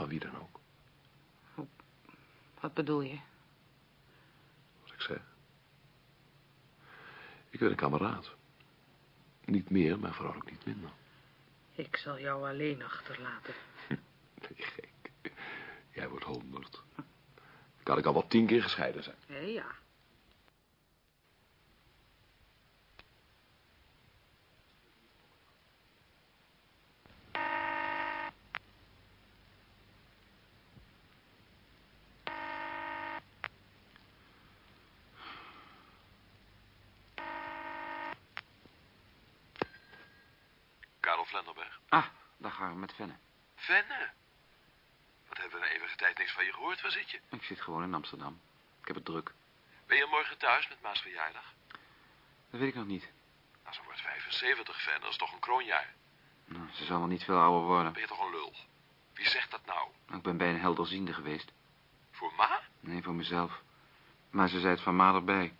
Van wie dan ook. Wat bedoel je? Wat ik zeg. Ik ben een kameraad. Niet meer, maar vooral ook niet minder. Ik zal jou alleen achterlaten. Nee, gek. Jij wordt honderd. Kan ik al wel tien keer gescheiden zijn. Hé, ja. Karel Vlenderberg. Ah, daar gaan we met Venne. Venne? Wat hebben we een eeuwige tijd niks van je gehoord? Waar zit je? Ik zit gewoon in Amsterdam. Ik heb het druk. Ben je morgen thuis met Maas verjaardag? Dat weet ik nog niet. Nou, ze wordt 75, Venne. Dat is toch een kroonjaar? Nou, ze zal wel niet veel ouder worden. Ben je toch een lul? Wie zegt dat nou? Ik ben bijna helderziende geweest. Voor ma? Nee, voor mezelf. Maar ze zei het van ma erbij.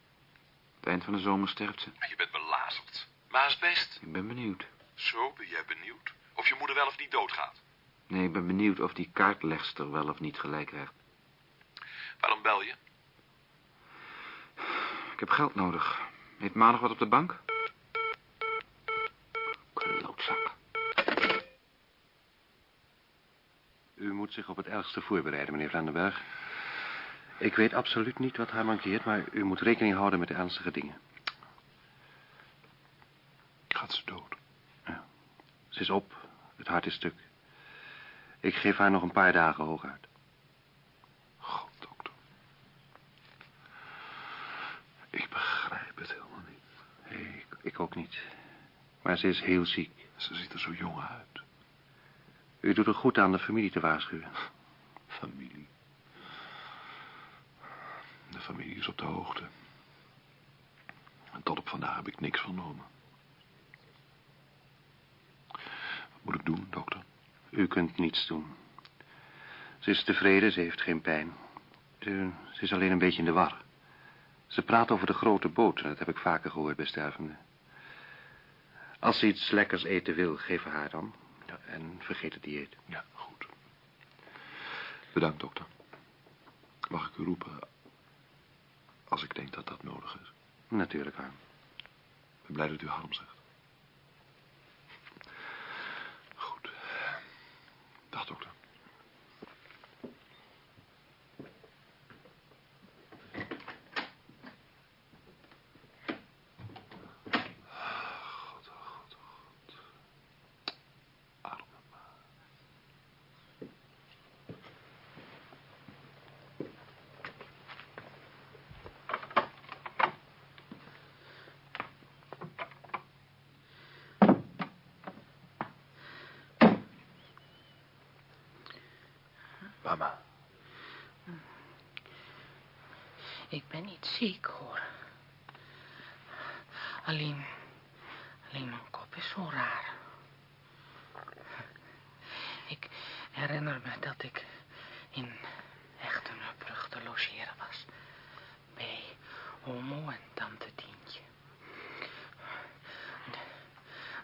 Het eind van de zomer sterft ze. Maar je bent belazerd. Ma is best. Ik ben benieuwd. Zo ben jij benieuwd? Of je moeder wel of niet doodgaat? Nee, ik ben benieuwd of die kaartlegster wel of niet gelijk krijgt. Waarom bel je? Ik heb geld nodig. Heeft maandag wat op de bank? Klootzak. U moet zich op het ergste voorbereiden, meneer Vandenberg. Ik weet absoluut niet wat haar mankeert, maar u moet rekening houden met de ernstige dingen. Gaat ze dood? Ze is op, het hart is stuk. Ik geef haar nog een paar dagen hooguit. God, dokter. Ik begrijp het helemaal niet. Nee, ik, ook niet. Maar ze is heel ziek. Ze ziet er zo jong uit. U doet er goed aan de familie te waarschuwen. Familie. De familie is op de hoogte. En tot op vandaag heb ik niks vernomen. Wat moet ik doen, dokter? U kunt niets doen. Ze is tevreden, ze heeft geen pijn. Ze, ze is alleen een beetje in de war. Ze praat over de grote boot, en dat heb ik vaker gehoord bij stervenden. Als ze iets lekkers eten wil, geef haar dan. Ja, en vergeet het dieet. Ja, goed. Bedankt, dokter. Mag ik u roepen als ik denk dat dat nodig is? Natuurlijk, Harm. Ik ben blij dat u Harm zegt. Goed. Dag, dokter. God, oh God, oh God. Arme ma. Mama. Ik ben niet ziek, hoor. Alleen, alleen mijn kop is zo raar. Ik herinner me dat ik in Echtenbrug te logeren was. Bij Homo en Tante Dientje.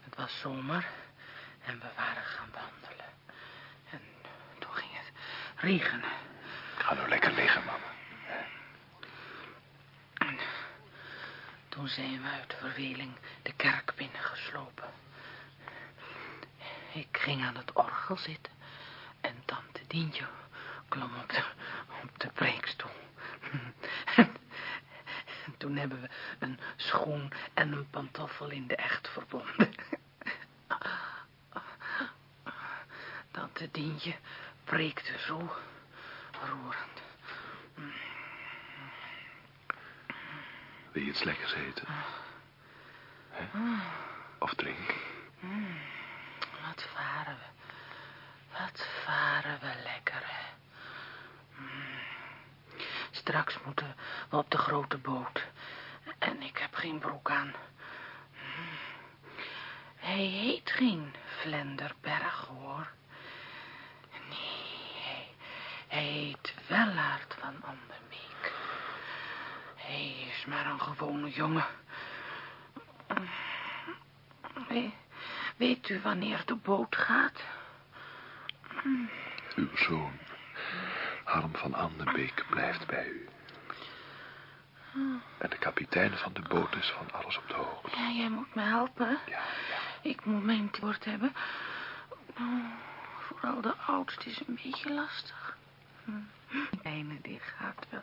Het was zomer en we waren gaan wandelen. En toen ging het regenen. Ga nou lekker liggen, mama. Zijn we uit verveling de kerk binnengeslopen. Ik ging aan het orgel zitten en tante Dientje klom op de, op de preekstoel. En toen hebben we een schoen en een pantoffel in de echt verbonden. Tante Dientje preekte zo roerend. Wil je iets lekkers eten? Of drinken? Wat varen we. Wat varen we lekker, hè. Mm. Straks moeten we op de grote boot. En ik heb geen broek aan. Mm. Hij heet geen Vlenderberg, hoor. Nee, hij, heet Wellaert van Anderbeek. Maar een gewone jongen. We- weet u wanneer de boot gaat? Uw zoon, Harm van Andenbeek, blijft bij u. En de kapitein van de boot is van alles op de hoogte. Ja, jij moet me helpen. Ja, Ik moet mijn woord hebben. Oh, vooral de oudste is een beetje lastig. Hm. De ene die gaat wel.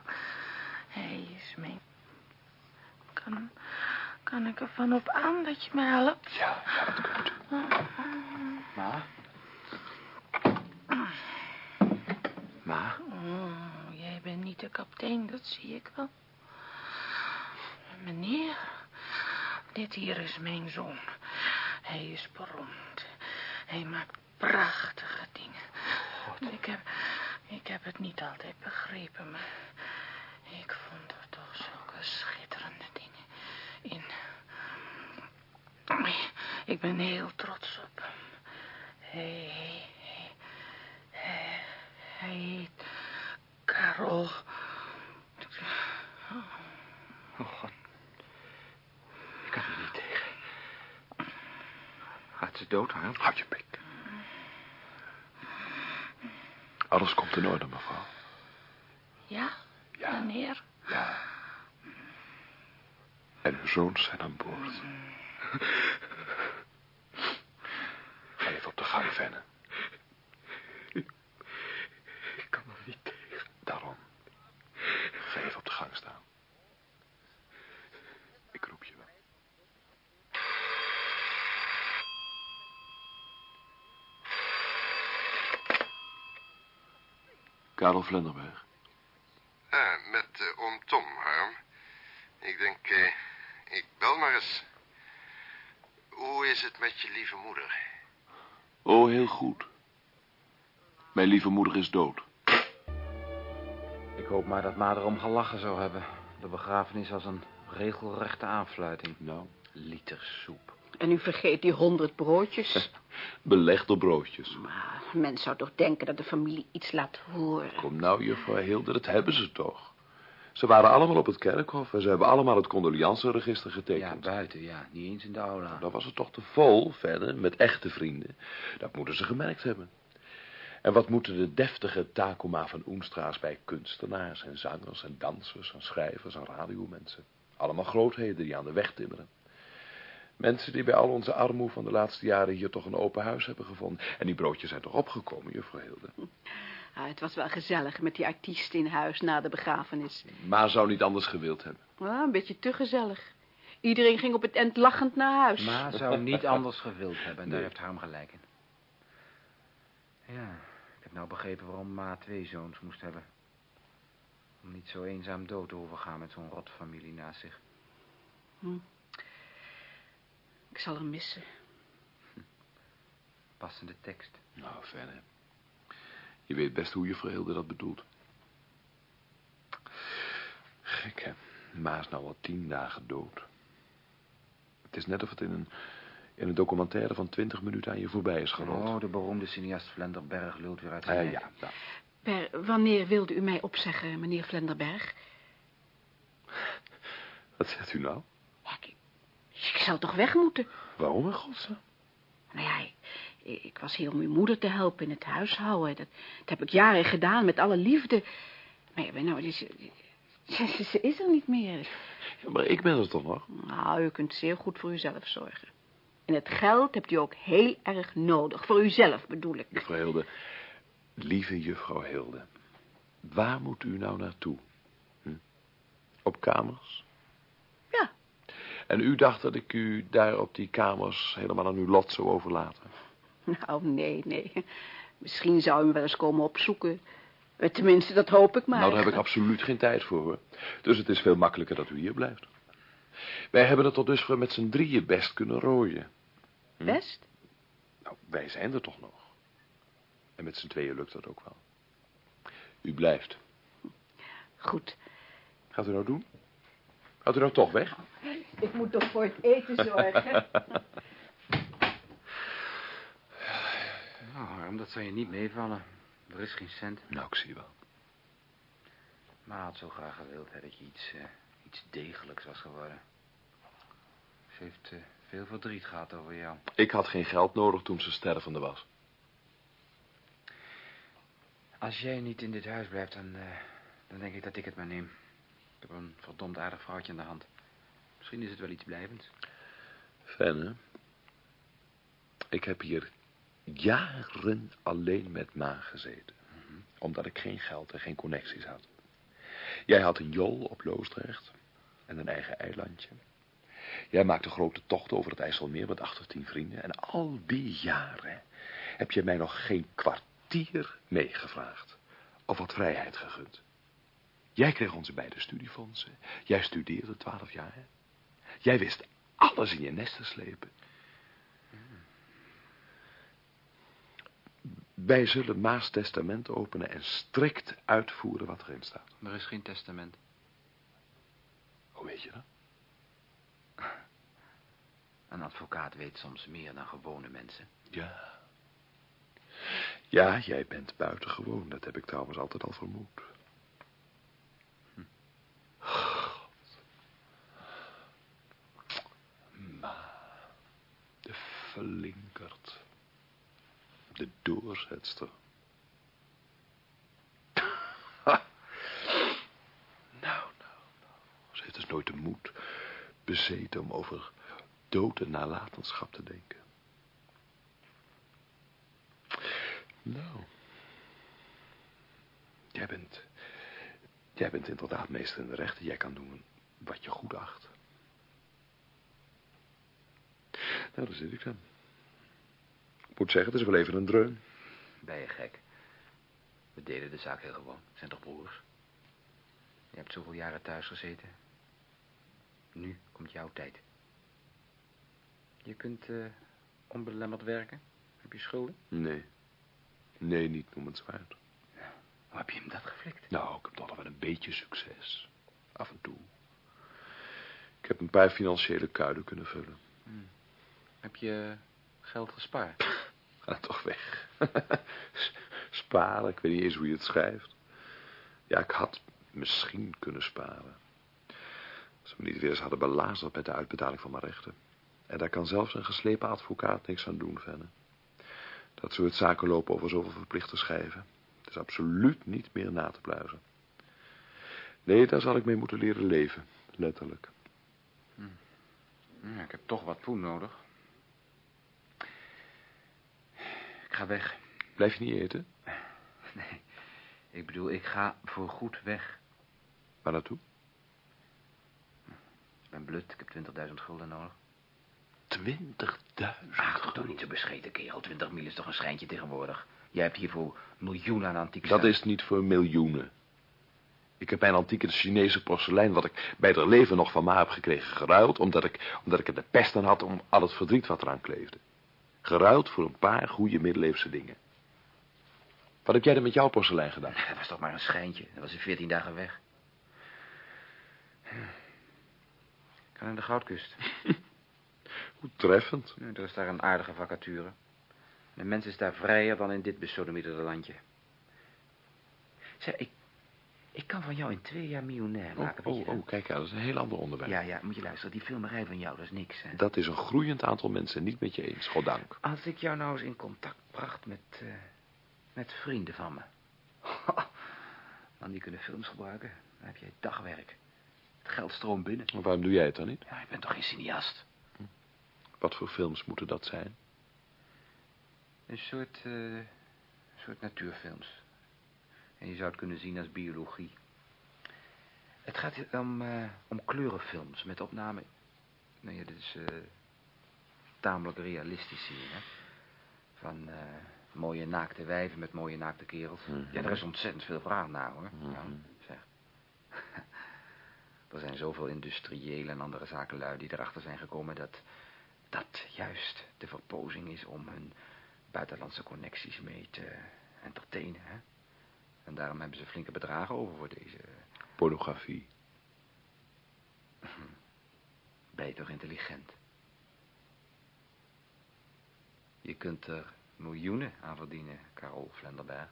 Hij is mijn... Kan, kan ik ervan op aan dat je me helpt? ja, ja, dat u. Ma? Ma? Oh, jij bent niet de kapitein, dat zie ik wel. Meneer, dit hier is mijn zoon. Hij is beroemd. Hij maakt prachtige dingen. Ik heb, ik heb het niet altijd begrepen, maar ik vond er toch zulke schitterende dingen in. Ik ben heel trots op hem. Hij, hij, hij, hij heet Karel. Oh, God. Ik kan er niet tegen. Gaat ze dood, Harm? Houd je bek. Alles komt in orde, mevrouw. Ja, Ja. meneer? Ja. En uw zoons zijn aan boord. Ga gang vennen. Ik kan er niet tegen. Daarom. Ga even op de gang staan. Ik roep je wel. Karel Vlenderberg. Ah, met eh, oom Tom, Harm. Ik denk, eh, ik bel maar eens. Hoe is het met je lieve moeder? Oh, heel goed. Mijn lieve moeder is dood. Ik hoop maar dat Ma erom gelachen zou hebben. De begrafenis was een regelrechte aanfluiting. Nou, Liter soep. En u vergeet die honderd broodjes. belegd op broodjes. Maar men zou toch denken dat de familie iets laat horen. Kom nou, juffrouw Hilde, dat hebben ze toch. Ze waren allemaal op het kerkhof en ze hebben allemaal het condolianceregister Ja, getekend. buiten, ja. Niet eens in de aula. Dan was het toch te vol verder, met echte vrienden. Dat moeten ze gemerkt hebben. En wat moeten de deftige Takoma van Oenstra's bij kunstenaars en zangers en dansers en schrijvers en radiomensen. Allemaal grootheden die aan de weg timmeren. Mensen die bij al onze armoe van de laatste jaren hier toch een open huis hebben gevonden. En die broodjes zijn toch opgekomen, juffrouw Hilde? Ah, het was wel gezellig met die artiest in huis na de begrafenis. Maar zou niet anders gewild hebben. Ah, een beetje te gezellig. Iedereen ging op het eind lachend naar huis. Ma zou niet anders gewild hebben. En daar Nee. heeft Harm gelijk in. Ja, ik heb nou begrepen waarom Ma twee zoons moest hebben. Om niet zo eenzaam dood te hoeven gaan met zo'n rotfamilie naast zich. Ik zal hem missen. Passende tekst. Nou, verder. Je weet best hoe juffrouw Hilde dat bedoelt. Gek, hè? Ma is nou al tien dagen dood. Het is net of het in een, in een documentaire van twintig minuten aan je voorbij is gerold. Oh, de beroemde cineast Vlenderberg lult weer uit zijn ja, nek. nou, Per, wanneer wilde u mij opzeggen, meneer Vlenderberg? wat zegt u nou? Ja, ik, ik zou toch weg moeten? Waarom in godsnaam? Nou ja, ik, was hier om uw moeder te helpen in het huishouden. Dat, dat heb ik jaren gedaan, met alle liefde. Maar ja, nou, ze, is er niet meer. Ja, maar ik ben er toch nog? Nou, u kunt zeer goed voor uzelf zorgen. En het geld hebt u ook heel erg nodig. Voor uzelf bedoel ik. Juffrouw Hilde, lieve juffrouw Hilde. Waar moet u nou naartoe? Hm? Op kamers? Ja. En u dacht dat ik u daar op die kamers helemaal aan uw lot zou overlaten? Nou, nee, nee. Misschien zou u hem wel eens komen opzoeken. Eh, Tenminste, dat hoop ik maar. Nou, daar heb ik absoluut geen tijd voor, hoor. Dus het is veel makkelijker dat u hier blijft. Wij hebben het tot dusver met z'n drieën best kunnen rooien. Best? Nou, wij zijn er toch nog. En met z'n tweeën lukt dat ook wel. U blijft. Goed. Gaat u nou doen? Gaat u nou toch weg? Ik moet toch voor het eten zorgen. Nou, Harm, dat zou je niet meevallen. Er is geen cent. Nou, ik zie wel. Ma had zo graag gewild hè, dat je iets, eh, iets degelijks was geworden. Ze heeft eh, veel verdriet gehad over jou. Ik had geen geld nodig toen ze stervende was. Als jij niet in dit huis blijft, dan, eh, dan denk ik dat ik het maar neem. Ik heb een verdomd aardig vrouwtje in de hand. Misschien is het wel iets blijvends. Fenne, ik heb hier jaren alleen met Ma gezeten. Omdat ik geen geld en geen connecties had. Jij had een jol op Loosdrecht en een eigen eilandje. Jij maakte grote tochten over het IJsselmeer met acht of tien vrienden. En al die jaren heb je mij nog geen kwartier meegevraagd. Of wat vrijheid gegund. Jij kreeg onze beide studiefondsen. Jij studeerde twaalf jaar. Jij wist alles in je nest te slepen. Wij zullen Maas testament openen en strikt uitvoeren wat erin staat. Er is geen testament. Hoe weet je dat? Een advocaat weet soms meer dan gewone mensen. Ja. Ja, jij bent buitengewoon. Dat heb ik trouwens altijd al vermoed. God. Ma. De flinkert. De doorzetster. Nou, nou, nou. Ze heeft dus nooit de moed bezeten om over dood en nalatenschap te denken. Nou. Jij bent... Jij bent inderdaad meester in de rechten. Jij kan doen wat je goed acht. Nou, daar zit ik dan. Ik moet zeggen, het is wel even een dreun. Ben je gek? We deden de zaak heel gewoon. We zijn toch broers? Je hebt zoveel jaren thuis gezeten. Nu komt jouw tijd. Je kunt eh, onbelemmerd werken. Heb je schulden? Nee. Nee, niet noemenswaard. Hoe heb je hem dat geflikt? Nou, ik heb toch nog wel een beetje succes. Af en toe. Ik heb een paar financiële kuilen kunnen vullen. Heb je geld gespaard? Ga toch weg. sparen, ik weet niet eens hoe je het schrijft. Ja, ik had misschien kunnen sparen. Als ze me niet weer eens hadden belazerd met de uitbetaling van mijn rechten. En daar kan zelfs een geslepen advocaat niks aan doen, Venne. Dat soort zaken lopen over zoveel verplichte schijven. Het is absoluut niet meer na te pluizen. Nee, daar zal ik mee moeten leren leven, letterlijk. Ja, ik heb toch wat poen nodig. Ik ga weg. Blijf je niet eten? Nee, ik bedoel, ik ga voorgoed weg. Waar naartoe? Ik ben blut, ik heb 20.000 gulden nodig. 20.000 Ach, toch niet zo bescheten, kerel. 20 mil is toch een schijntje tegenwoordig. Jij hebt hiervoor miljoenen aan antiek Dat is niet voor miljoenen. Ik heb mijn antieke Chinese porselein, wat ik bij het leven nog van ma heb gekregen, geruild, omdat ik, omdat ik er de pest aan had om al het verdriet wat eraan kleefde. Geruild voor een paar goede middeleeuwse dingen. Wat heb jij dan met jouw porselein gedaan? Dat was toch maar een schijntje. Dat was in 14 dagen weg. Ik ga naar de Goudkust. Hoe treffend. Ja, er is daar een aardige vacature. De mens is daar vrijer dan in dit besodemieterde landje. Zeg, ik, ik kan van jou in twee jaar miljonair maken, oh, oh, kijk, ja, dat is een heel ander onderwerp. Ja, ja, moet je luisteren. Die filmerij van jou, dat is niks, hè? Dat is een groeiend aantal mensen niet met je eens, goddank. Als ik jou nou eens in contact bracht met, eh, met vrienden van me. Dan die kunnen films gebruiken. Dan heb je dagwerk. Het geld stroomt binnen. Maar waarom doe jij het dan niet? Ja, ik ben toch geen cineast? Wat voor films moeten dat zijn? Een soort, eh, een soort natuurfilms. En je zou het kunnen zien als biologie. Het gaat om, eh, om kleurenfilms met opname... Nou ja, dit is eh, tamelijk realistisch hier, hè. Van eh, mooie naakte wijven met mooie naakte kerels. Mhm. Ja, er is ontzettend veel vraag naar, hoor. Mhm. Ja, zeg. er zijn zoveel industriële en andere zakenlui die erachter zijn gekomen dat... dat juist de verpozing is om hun buitenlandse connecties mee te entertainen, hè. En daarom hebben ze flinke bedragen over voor deze... Pornografie. Ben je toch intelligent? Je kunt er miljoenen aan verdienen, Carol Vlenderberg.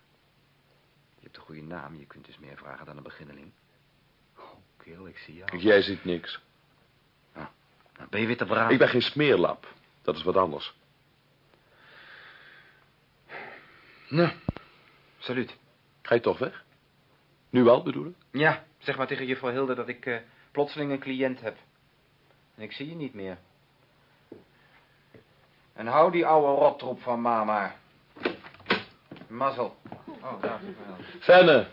Je hebt een goede naam, je kunt dus meer vragen dan een beginneling. Oh, kerel, ik zie jou. Jij ziet niks. Nou, ben je weer te braaf? Ik ben geen smeerlap. Dat is wat anders. Nou, salut. Ga je toch weg? Nu al, bedoel ik? Ja, zeg maar tegen juffrouw Hilde dat ik eh, plotseling een cliënt heb. En ik zie je niet meer. En hou die oude rottroep van mama. Mazzel. Oh, daar is het wel. Fenne!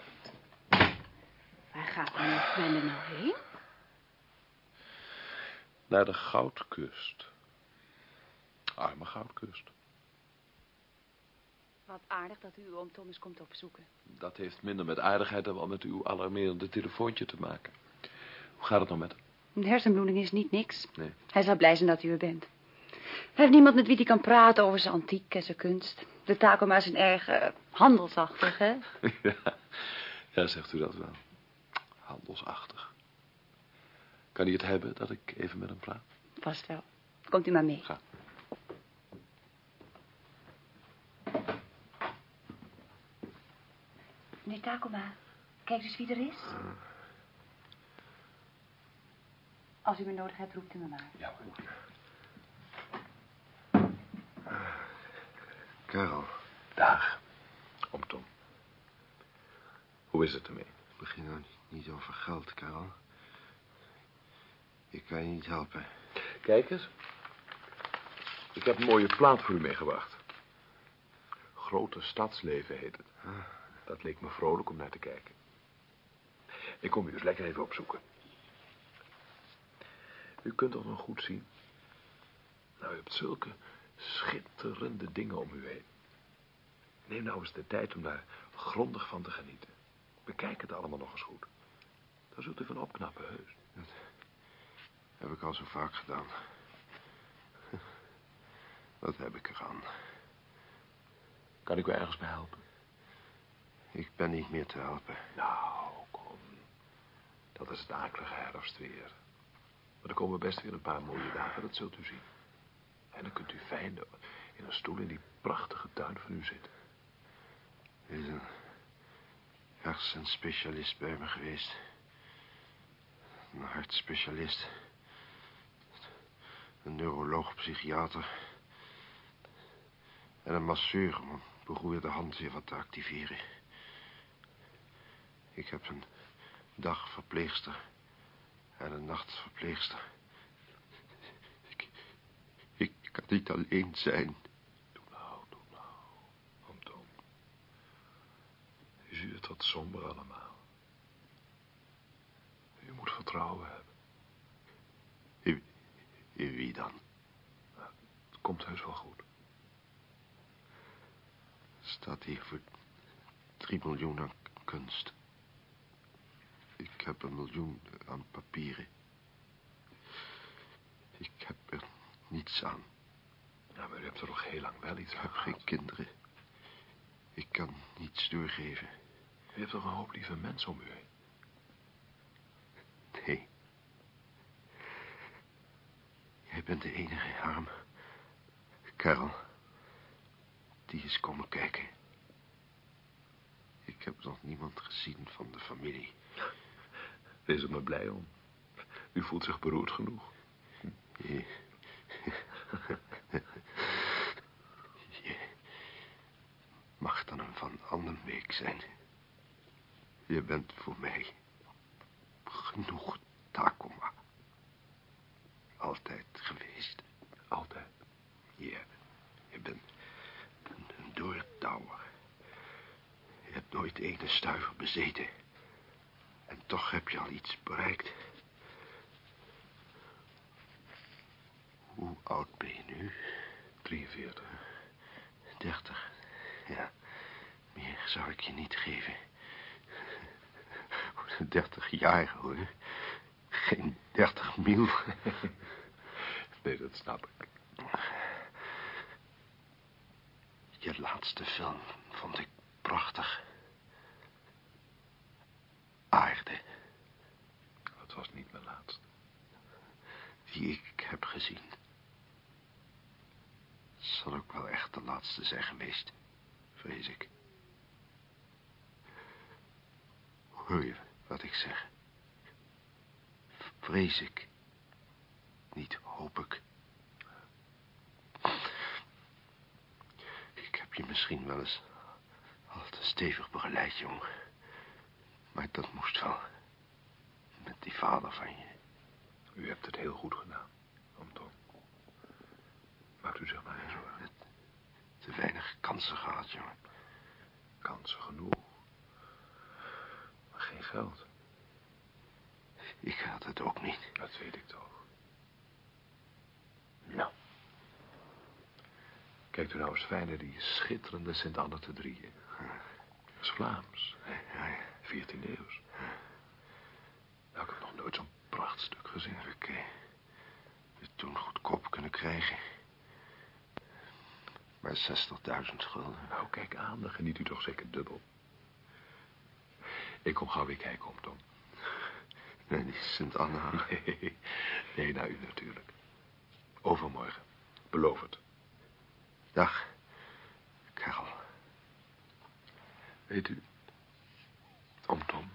Waar gaat meneer Fenne nou heen? Naar de Goudkust. Arme Goudkust. Wat aardig dat u oom Thomas komt opzoeken. Dat heeft minder met aardigheid dan wel met uw alarmerende telefoontje te maken. Hoe gaat het nou met hem? Een hersenbloeding is niet niks. Nee. Hij zal blij zijn dat u er bent. Hij heeft niemand met wie hij kan praten over zijn antiek en zijn kunst. De Takoma's zijn erg eh, handelsachtig, hè? ja. ja, zegt u dat wel. Handelsachtig. Kan hij het hebben dat ik even met hem praat? Vast wel. Komt u maar mee. Ga. Meneer Takoma, kijk eens wie er is. Als u me nodig hebt, roept u me maar. Ja, hoor. Karel, Dag. Om Tom. Hoe is het ermee? begin nou niet over geld, Karel. Ik kan je niet helpen. Kijk eens. Ik heb een mooie plaat voor u meegebracht. Grote stadsleven heet het. Dat leek me vrolijk om naar te kijken. Ik kom u eens lekker even opzoeken. U kunt toch nog goed zien? Nou, u hebt zulke schitterende dingen om u heen. Neem nou eens de tijd om daar grondig van te genieten. Bekijk het allemaal nog eens goed. Daar zult u van opknappen, heus. Heb ik al zo vaak gedaan. Wat heb ik eraan? Kan ik u ergens bij helpen? Ik ben niet meer te helpen. Nou, kom. Dat is het akelige herfstweer. Maar er komen best weer een paar mooie dagen, dat zult u zien. En dan kunt u fijn in een stoel in die prachtige tuin van u zitten. Er is een hersenspecialist bij me geweest. Een hartspecialist. Een neuroloog, psychiater. En een masseur om een beroerde hand weer wat te activeren. Ik heb een dagverpleegster en een nachtverpleegster. Ik, ik kan niet alleen zijn. Doe nou, doe nou. Tom. U ziet het wat somber allemaal. U moet vertrouwen hebben. In, in wie dan? Het komt heus wel goed. Staat hier voor drie miljoen aan kunst. Ik heb een miljoen aan papieren. Ik heb er niets aan. Nou, maar u hebt er nog heel lang wel iets Ik aan heb gehad. geen kinderen. Ik kan niets doorgeven. U hebt toch een hoop lieve mensen om u heen. Nee. Jij bent de enige arm. Karel. Die is komen kijken. Ik heb nog niemand gezien van de familie. Wees er maar blij om. U voelt zich beroerd genoeg. Je... Je mag dan een van Annenbeek zijn. Je bent voor mij genoeg Takoma. Altijd geweest. Altijd. Ja, je bent een, een doortouwer. Je hebt nooit ene stuiver bezeten. En toch heb je al iets bereikt. Hoe oud ben je nu? 43. 30. Ja, meer zou ik je niet geven. 30 jaar, hoor. Geen 30 mil. Nee, dat snap ik. Je laatste film vond ik prachtig. Aarde, Dat was niet mijn laatste. die ik heb gezien. Zal ook wel echt de laatste zijn geweest, vrees ik. Hoor je wat ik zeg? Vrees ik. Niet hoop ik. Ik heb je misschien wel eens al te stevig begeleid, jongen. Maar dat moest wel. Met die vader van je. U hebt het heel goed gedaan, oom Tom. Maakt u zich maar geen zorgen. Te weinig kansen gehad, jongen. Kansen genoeg. Maar geen geld. Ik had het ook niet. Dat weet ik toch. Nou. Kijkt u nou eens fijn naar die schitterende Sint-Anne te drieën. Dat is Vlaams. Ja, ja. 14 eeuws. Nou, ik heb nog nooit zo'n prachtstuk gezien. Oké. Je toen goedkoop kunnen krijgen. Maar 60.000 gulden. Nou, kijk aan, dan geniet u toch zeker dubbel. Ik kom gauw weer kijken, om Tom. Nee, die Sint-Anna. Nee, nee, naar u natuurlijk. Overmorgen. Beloof het. Dag, Karel. Weet u, oom Tom,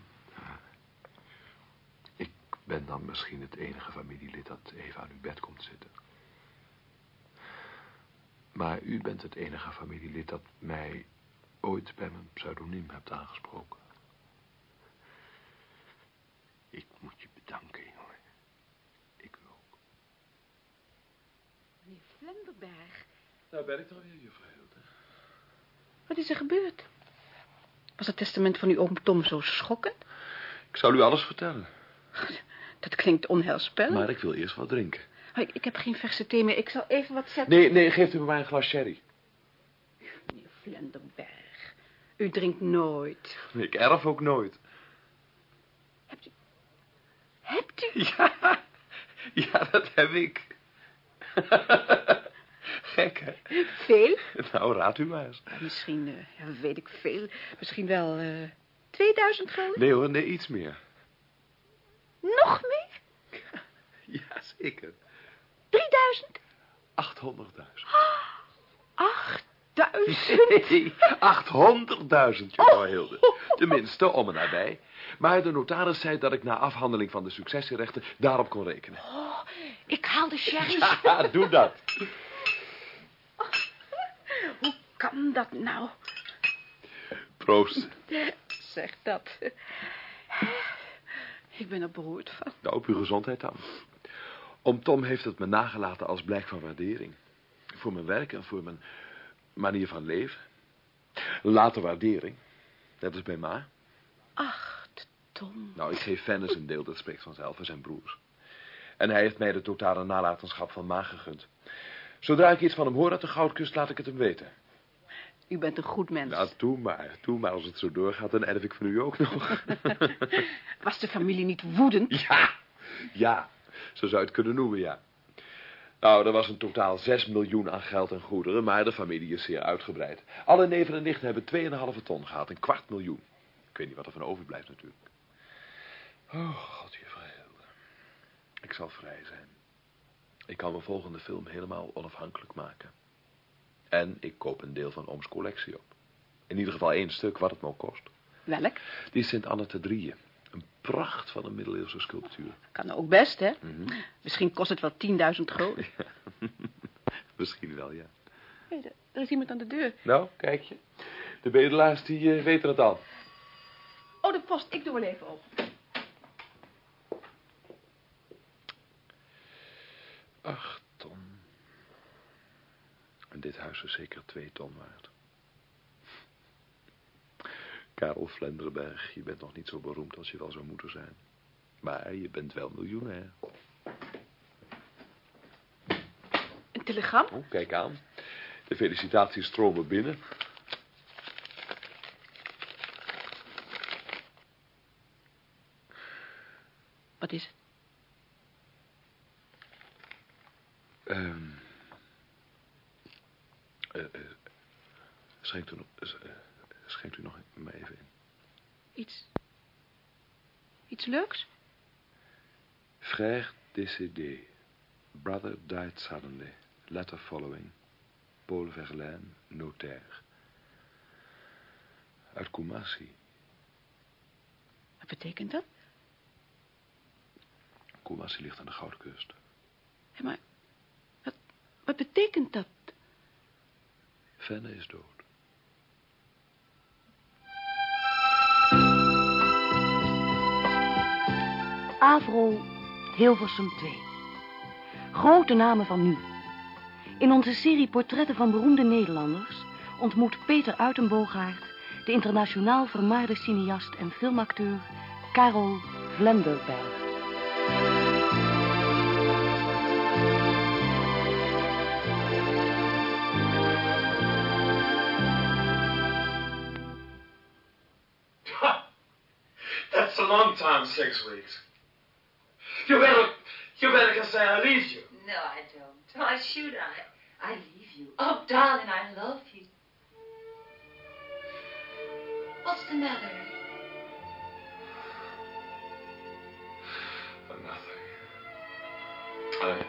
ik ben dan misschien het enige familielid dat even aan uw bed komt zitten. Maar u bent het enige familielid dat mij ooit bij mijn pseudoniem hebt aangesproken. Ik moet je bedanken, jongen. Ik u ook. Meneer Vlenderberg, Nou ben ik toch weer, juffrouw Hilde. wat is er gebeurd? Was het testament van uw oom Tom zo schokkend? Ik zal u alles vertellen, Dat klinkt onheilspellend. maar ik wil eerst wat drinken. Ik, ik heb geen verse thee meer. Ik zal even wat zetten. Nee, nee, geeft u me maar een glas sherry. Meneer Vlenderberg, u drinkt nooit. Ik erf ook nooit. Hebt u... Hebt u... Ja, ja, dat heb ik. Gek, hè? Veel? Nou, raad u maar eens. Misschien, eh, ja, weet ik veel. Misschien wel eh 2000 gulden? Nee hoor, nee, iets meer. Nog meer? Ja, zeker. 3000? 800.000. 8000? Nee, 800.000, juffrouw Hilde. Tenminste, om en nabij. Maar de notaris zei dat ik na afhandeling van de successierechten daarop kon rekenen. Oh, ik haal de sherry. Ja, doe dat. Kan dat nou? Proost. Zeg dat. Ik ben er beroerd van. Nou, op uw gezondheid dan. Oom Tom heeft het me nagelaten als blijk van waardering. Voor mijn werk en voor mijn manier van leven. Later waardering. Net als bij ma. Ach, Tom. Nou, ik geef Fennis een deel, dat spreekt vanzelf, en zijn broers. En hij heeft mij de totale nalatenschap van ma gegund. Zodra ik iets van hem hoor uit de Goudkust, laat ik het hem weten. U bent een goed mens. Nou, doe maar. Doe maar. Als het zo doorgaat, dan erf ik van u ook nog. Was de familie niet woedend? ja, ja. Zo zou je het kunnen noemen, ja. Nou, er was in totaal 6 miljoen aan geld en goederen, maar de familie is zeer uitgebreid. Alle neven en nichten hebben 2,5 ton gehad, een kwart miljoen. Ik weet niet wat er van overblijft natuurlijk. Oh, god, juffrouw Hilde. Ik zal vrij zijn. Ik kan mijn volgende film helemaal onafhankelijk maken. En ik koop een deel van Ooms collectie op. In ieder geval één stuk, wat het me ook kost. Welk? Die is Sint-Anne te drieën. Een pracht van een middeleeuwse sculptuur. Kan ook best, hè? Mhm. Misschien kost het wel 10.000 gulden. Misschien wel, ja. Er- is iemand aan de deur. Nou, kijk je. De bedelaars die eh, weten het al. Oh, de post. Ik doe wel even op. En dit huis is zeker twee ton waard. Karel Vlenderberg, je bent nog niet zo beroemd als je wel zou moeten zijn. Maar je bent wel miljonair. Een telegram? Oh, kijk aan. De felicitaties stromen binnen. Wat is het? Ehm eh, eh, schenkt, u nog, eh, schenkt u nog maar even in. Iets... Iets leuks? Frère décédé. Brother died suddenly. Letter following. Paul Verlaine, notaire. Uit Kumasi. Wat betekent dat? Kumasi ligt aan de Goudkust. Hé, maar... Wat, wat betekent dat? Fenne is dood. Avro Hilversum 2. Grote namen van nu. In onze serie Portretten van beroemde Nederlanders ontmoet Peter Uitenboogaard de internationaal vermaarde cineast en filmacteur Karel Vlenderberg. That's a long time, six weeks. You better, you better can say I leave you. No, I don't. Oh, Why should I? I leave you. Oh, darling, I love you. What's the matter? Nothing. I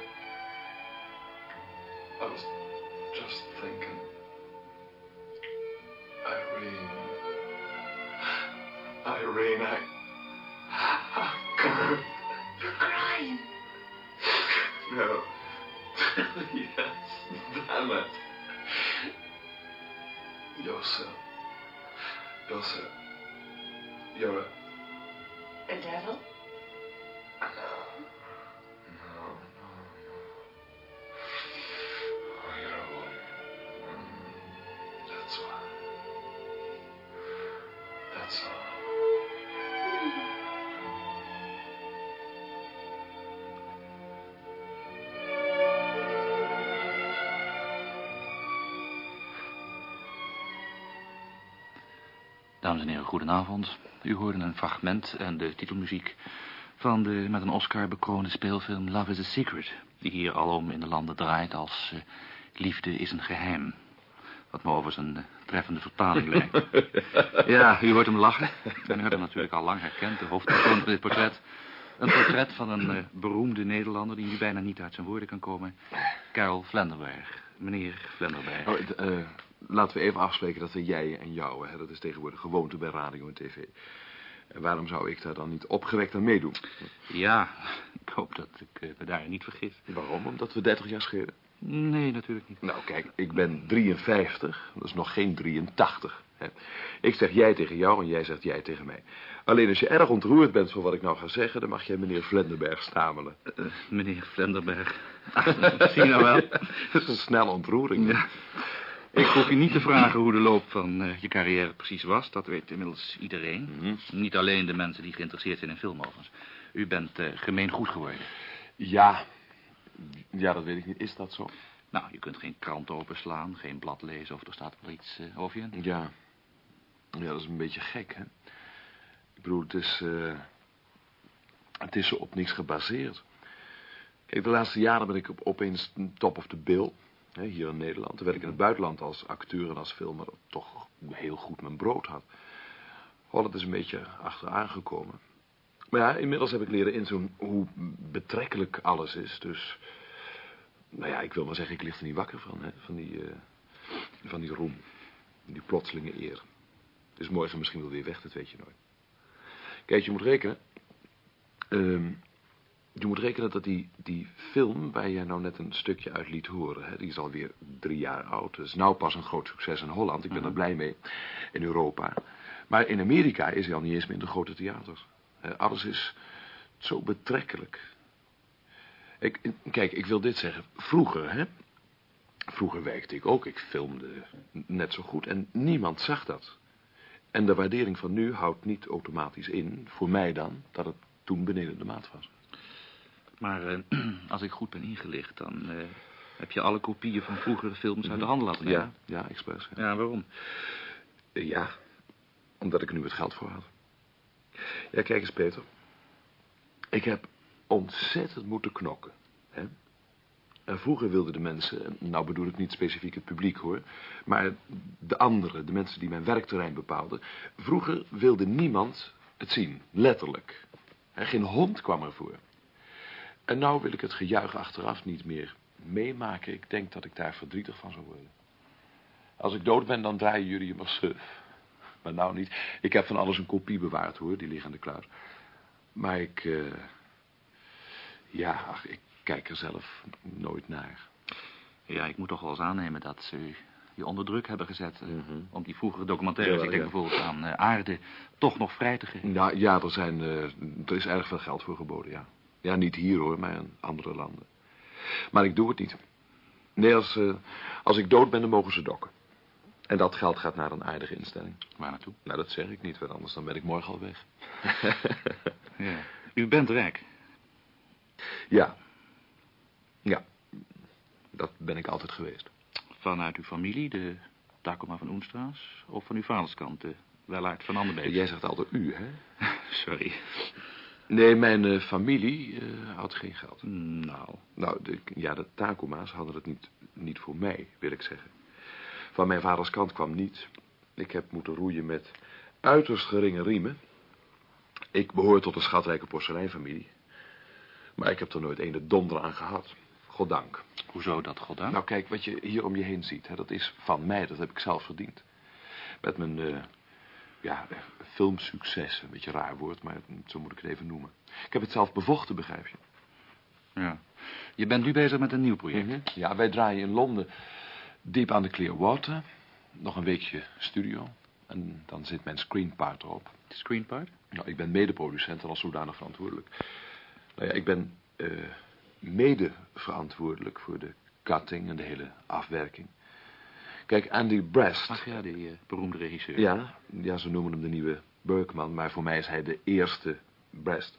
Dames en heren, goedenavond. U hoorde een fragment en de titelmuziek van de met een Oscar bekroonde speelfilm Love is a Secret, die hier alom in de landen draait als eh, Liefde is een geheim. Wat me overigens een eh, treffende vertaling lijkt. ja, u hoort hem lachen. En u hebt hem natuurlijk al lang herkend, de hoofdpersoon van dit portret. Een portret van een eh, beroemde Nederlander die nu bijna niet uit zijn woorden kan komen. Karel Vlenderberg. Meneer Vlenderberg. Oh, laten we even afspreken dat we jij en jou, hè, dat is tegenwoordig gewoonte bij radio en tv. En waarom zou ik daar dan niet opgewekt aan meedoen? Ja, ik hoop dat ik eh, me daar niet vergis. Waarom? Omdat we 30 jaar schelen. Nee, natuurlijk niet. Nou, kijk, ik ben 53, dat is nog geen 83. Hè. Ik zeg jij tegen jou en jij zegt jij tegen mij. Alleen als je erg ontroerd bent van wat ik nou ga zeggen... dan mag jij meneer Vlenderberg stamelen. Eh, meneer Vlenderberg. Ach, zie je nou wel? Dat is een snelle ontroering. Ja. Ik hoef je niet te vragen hoe de loop van eh, je carrière precies was. Dat weet inmiddels iedereen. Mhm. Niet alleen de mensen die geïnteresseerd zijn in film overigens. U bent eh, gemeen goed geworden. Ja, ja, dat weet ik niet. Is dat zo? Nou, je kunt geen krant openslaan, geen blad lezen of er staat wel iets eh, over je. Ja. Ja, dat is een beetje gek, hè? Ik bedoel, het is... het is op niks gebaseerd. Kijk, de laatste jaren ben ik op, opeens top of the bill. Hier in Nederland. Terwijl ik in het buitenland als acteur en als filmer toch heel goed mijn brood had. Holland is een beetje achteraan gekomen. Maar ja, inmiddels heb ik leren inzoomen hoe betrekkelijk alles is. Dus, nou ja, ik wil maar zeggen, ik lig er niet wakker van, hè. Van die, eh, van die roem. Die plotselinge eer. Is morgen misschien wel weer weg, dat weet je nooit. Kijk, je moet rekenen. ehm, je moet rekenen dat die, die film waar jij nou net een stukje uit liet horen... Hè, die is alweer drie jaar oud. Is nou pas een groot succes in Holland. Ik ben er blij mee. In Europa. Maar in Amerika is hij al niet eens meer in de grote theaters. Alles is zo betrekkelijk. Ik, kijk, ik wil dit zeggen. Vroeger, hè. Vroeger werkte ik ook. Ik filmde net zo goed. En niemand zag dat. En de waardering van nu houdt niet automatisch in, voor mij dan, dat het toen beneden de maat was. Maar eh, als ik goed ben ingelicht, dan eh, heb je alle kopieën van vroegere films uit de handen laten nemen. Ja, ja, expres. Ja. Ja, waarom? Eh, ja, omdat ik er nu het geld voor had. Ja, kijk eens, Peter. Ik heb ontzettend moeten knokken. Hè? En vroeger wilden de mensen, nou bedoel ik niet specifiek het publiek hoor, maar de anderen, de mensen die mijn werkterrein bepaalden. Vroeger wilde niemand het zien, letterlijk. Hè, geen hond kwam ervoor. En nou wil ik het gejuich achteraf niet meer meemaken. Ik denk dat ik daar verdrietig van zou worden. Als ik dood ben, dan draaien jullie je maar suf. Maar nou niet. Ik heb van alles een kopie bewaard hoor, die liggen in de kluis. Maar ik, eh, ja, ach, ik kijk er zelf nooit naar. Ja, ik moet toch wel eens aannemen dat ze je onder druk hebben gezet... eh, Mhm. om die vroegere documentaires, Ja, ik denk ja. bijvoorbeeld aan eh, Aarde... toch nog vrij te geven. Ja, ja er, zijn, eh, er is erg veel geld voor geboden, ja. Ja, niet hier hoor, maar in andere landen. Maar ik doe het niet. Nee, als, eh, als ik dood ben, dan mogen ze dokken. En dat geld gaat naar een aardige instelling. Waar naartoe? Nou, dat zeg ik niet, want anders dan ben ik morgen al weg. Ja. U bent rijk. ja. Ja. Dat ben ik altijd geweest. Vanuit uw familie, de Takoma van Oenstra's... of van uw vaderskant, de Wellaert van Anderbeek. Jij zegt altijd u, hè? Sorry. Nee, mijn eh, familie eh, had geen geld. Nou, Nou, de, ja, de Takuma's hadden het niet, niet voor mij, wil ik zeggen. Van mijn vaders kant kwam niets. Ik heb moeten roeien met uiterst geringe riemen. Ik behoor tot een schatrijke porseleinfamilie. Maar ik heb er nooit ene donder aan gehad. Goddank. hoezo dat, goddank? Nou, kijk, wat je hier om je heen ziet, hè, dat is van mij. Dat heb ik zelf verdiend. Met mijn, eh, ja, filmsucces. Een beetje een raar woord, maar zo moet ik het even noemen. Ik heb het zelf bevochten, begrijp je. Ja. Je bent nu bezig met een nieuw project. Mhm. Ja, wij draaien in Londen diep aan de Clearwater. Nog een weekje studio. En dan zit mijn screenpart erop. De screenpart? Nou, ik ben medeproducent en als zodanig verantwoordelijk. Nou ja, ik ben eh, mede verantwoordelijk voor de cutting en de hele afwerking. Kijk, Andy Brest... Ach ja, die eh, beroemde regisseur. Ja, ja, ze noemen hem de nieuwe Bergman, maar voor mij is hij de eerste Brest.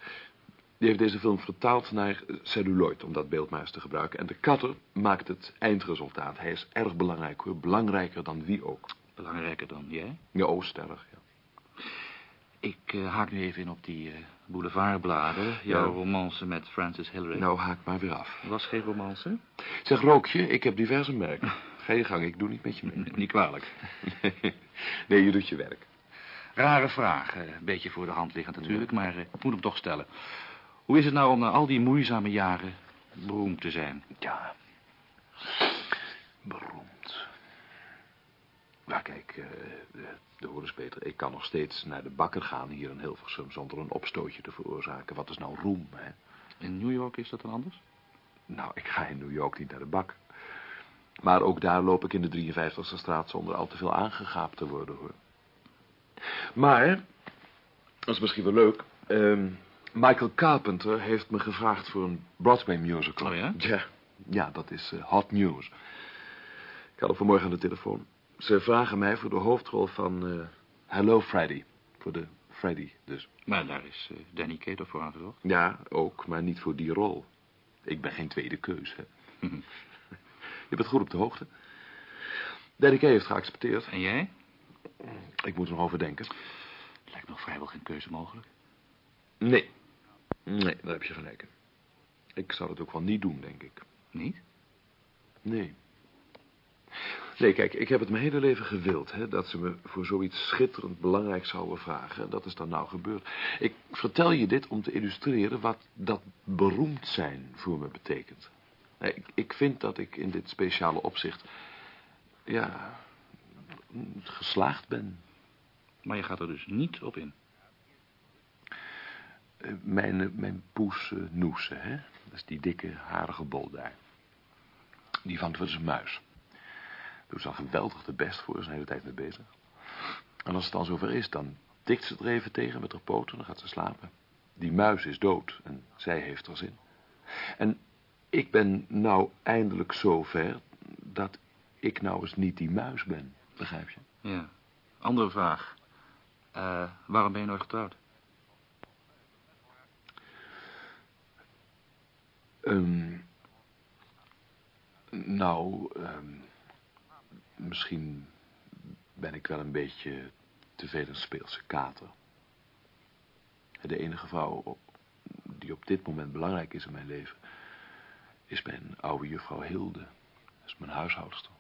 Die heeft deze film vertaald naar celluloid, om dat beeld maar eens te gebruiken. En de cutter maakt het eindresultaat. Hij is erg belangrijk hoor, belangrijker dan wie ook. Belangrijker dan jij? Ja, oh, stellig, ja. Ik eh, haak nu even in op die eh, boulevardbladen. Jouw Ja. romance met Francis Hillary. Nou, haak maar weer af. Was geen romance? Zeg, Rookje, ik heb diverse merken. Ga je gang, ik doe niet met je mee. Niet kwalijk. Nee, je doet je werk. Rare vraag. eh, Een beetje voor de hand liggend natuurlijk, maar eh, ik moet hem toch stellen. Hoe is het nou om na al die moeizame jaren beroemd te zijn? Ja. Beroemd. Nou, kijk, eh, de, hoor eens Peter. Ik kan nog steeds naar de bakker gaan hier in Hilversum... zonder een opstootje te veroorzaken. Wat is nou roem, hè? In New York is dat dan anders? Nou, ik ga in New York niet naar de bak. Maar ook daar loop ik in de 53e straat zonder al te veel aangegaapt te worden, hoor. Maar, dat is misschien wel leuk... ehm, Michael Carpenter heeft me gevraagd voor een Broadway musical. Oh ja? Ja, ja dat is eh, hot news. Ik had hem vanmorgen aan de telefoon. Ze vragen mij voor de hoofdrol van eh, Hello Freddy. Voor de Freddy dus. Maar daar is eh, Danny Kato voor aangezocht. Ja, ook, maar niet voor die rol. Ik ben geen tweede keus, hè. Je bent goed op de hoogte. Kay heeft geaccepteerd. En jij? Ik moet er nog over denken. Lijkt nog vrijwel geen keuze mogelijk. Nee. Nee, daar heb je gelijk in. Ik zou het ook wel niet doen, denk ik. Niet? Nee. Nee, kijk, ik heb het mijn hele leven gewild, hè, dat ze me voor zoiets schitterend belangrijk zouden vragen. En dat is dan nou gebeurd. Ik vertel je dit om te illustreren wat dat beroemd zijn voor me betekent. Nee, Ik, ik vind dat ik in dit speciale opzicht, ja, geslaagd ben. Maar je gaat er dus niet op in. Eh, Mijn, eh, mijn poes eh, Noese, hè? Dat is die dikke, harige bol daar. Die vangt wel eens een muis. Doet ze al geweldig de best voor, is een hele tijd mee bezig. En als het dan zover is, dan tikt ze er even tegen met haar poten en dan gaat ze slapen. Die muis is dood en zij heeft er zin. En ik ben nou eindelijk zo ver dat ik nou eens niet die muis ben, begrijp je? Ja. Andere vraag. Eh, waarom ben je nooit getrouwd? Ehm, nou, ehm, misschien ben ik wel een beetje te veel een speelse kater. De enige vrouw die op dit moment belangrijk is in mijn leven... is mijn oude juffrouw Hilde. Dat is mijn huishoudster.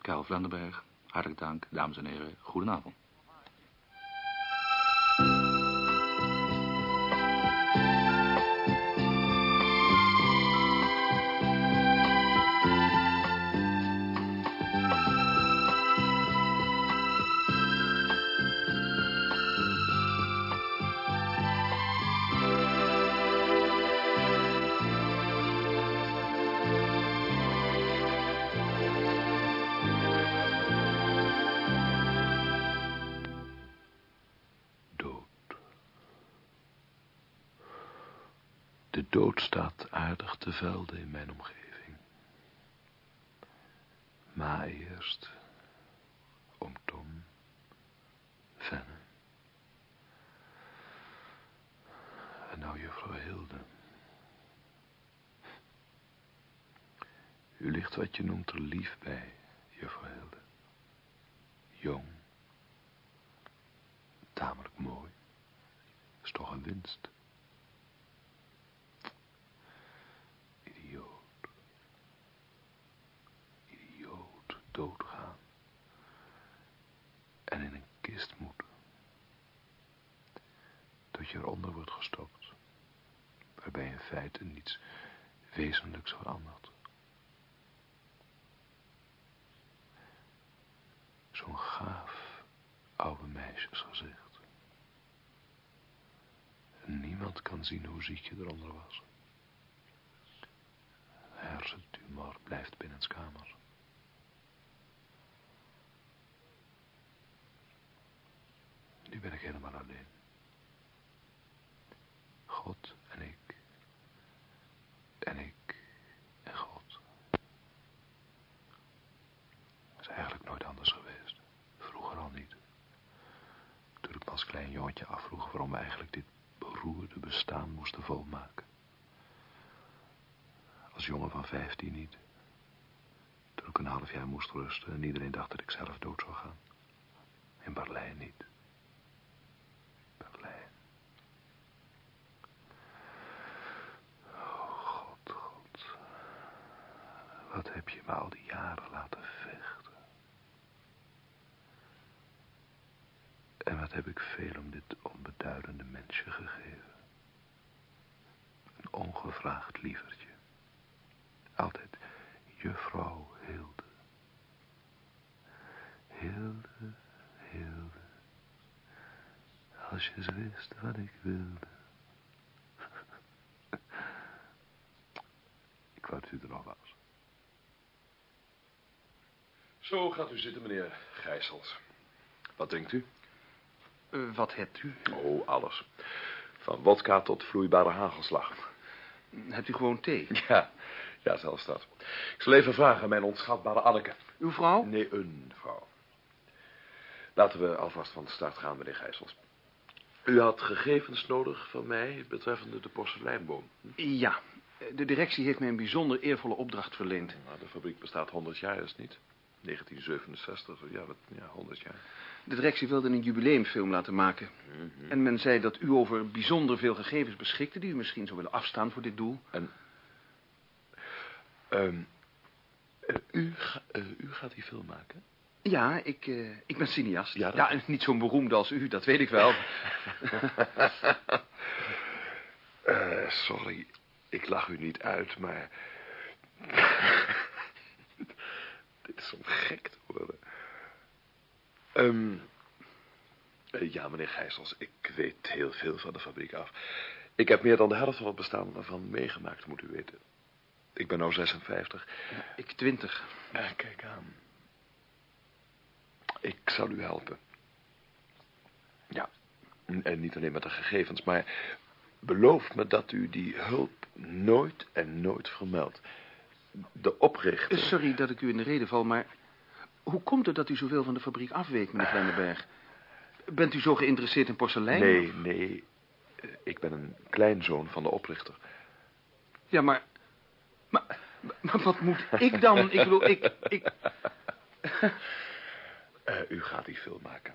Karel Vlenderberg, hartelijk dank. Dames en heren, goedenavond. Noemt er lief bij, juffrouw Hilde. Jong. Tamelijk mooi. Is toch een winst. Idioot. Idioot. Doodgaan. En in een kist moeten. Dat je eronder wordt gestopt. Waarbij in feite niets wezenlijks verandert. Zo'n gaaf oude meisjesgezicht. En zien hoe ziek je eronder was. Hersentumor blijft binnenskamer. Nu ben ik helemaal alleen. God en ik. En ik en God. Het is eigenlijk nooit anders geweest. Vroeger al niet. Toen ik me als klein jongetje afvroeg waarom we eigenlijk dit beroerde bestaan moesten volmaken. Als jongen van vijftien niet. Toen ik een half jaar moest rusten en iedereen dacht dat ik zelf dood zou gaan. In Berlijn niet. Berlijn. Oh, God, God. Wat heb je me al die jaren laten vechten. En wat heb ik veel om dit onbeduidende mensje gegeven. Een ongevraagd lievertje. Altijd juffrouw Hilde. Hilde, Hilde. Als je eens wist wat ik wilde. ik wou dat u er nog was. Zo gaat u zitten, meneer Gijsels. Wat denkt u? Eh, wat hebt u? Oh, alles. Van wodka tot vloeibare hagelslag. Hebt u gewoon thee? Ja, ja, zelfs dat. Ik zal even vragen aan mijn onschatbare Anneke. Uw vrouw? Nee, een vrouw. Laten we alvast van de start gaan, meneer Gijsels. U had gegevens nodig van mij betreffende de porseleinboom. Hm? Ja. De directie heeft mij een bijzonder eervolle opdracht verleend. Nou, de fabriek bestaat 100 jaar, is het niet? 1967, ja, dat, ja, 100 jaar. De directie wilde een jubileumfilm laten maken. Mhm. En men zei dat u over bijzonder veel gegevens beschikte... die u misschien zou willen afstaan voor dit doel. En... ehm, eh, u, eh, u gaat die film maken? Ja, ik, eh, ik ben cineast. Ja, dat- ja, en niet zo'n beroemde als u, dat weet ik wel. Sorry, ik lach u niet uit, maar... Dit is om gek te worden. Ehm, eh, ja, meneer Gijsels, ik weet heel veel van de fabriek af. Ik heb meer dan de helft van het bestaan ervan meegemaakt, moet u weten. Ik ben nu 56. ik twintig. Eh, kijk aan. Ik zal u helpen. Ja, en niet alleen met de gegevens, maar beloof me dat u die hulp nooit en nooit vermeldt. De oprichter... Eh, Sorry dat ik u in de reden val, maar... hoe komt het dat u zoveel van de fabriek afweek, meneer Kleineberg? Bent u zo geïnteresseerd in porselein? Nee, nee. Ik ben een kleinzoon van de oprichter. Ja, maar... Maar, maar wat moet ik dan? Ik bedoel, ik... ik... Eh, u gaat die film maken.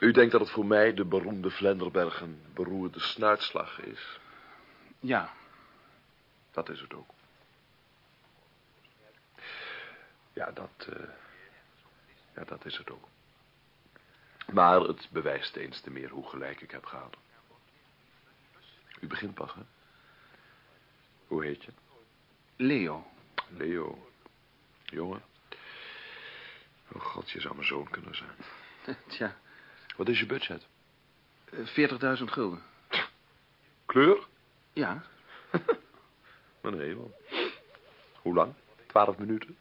U denkt dat het voor mij de beroemde Vlenderberg een beroerde snuitslag is? Ja, Dat is het ook. Ja, dat, eh, ja, dat is het ook. Maar het bewijst eens te meer hoe gelijk ik heb gehad. U begint pas, hè? Hoe heet je? Leo. Leo. Jongen. Oh god, je zou mijn zoon kunnen zijn. Tja, Wat is je budget? eh, 40.000 gulden. Kleur? Ja, Mijn hemel. Hoe lang? Twaalf minuten?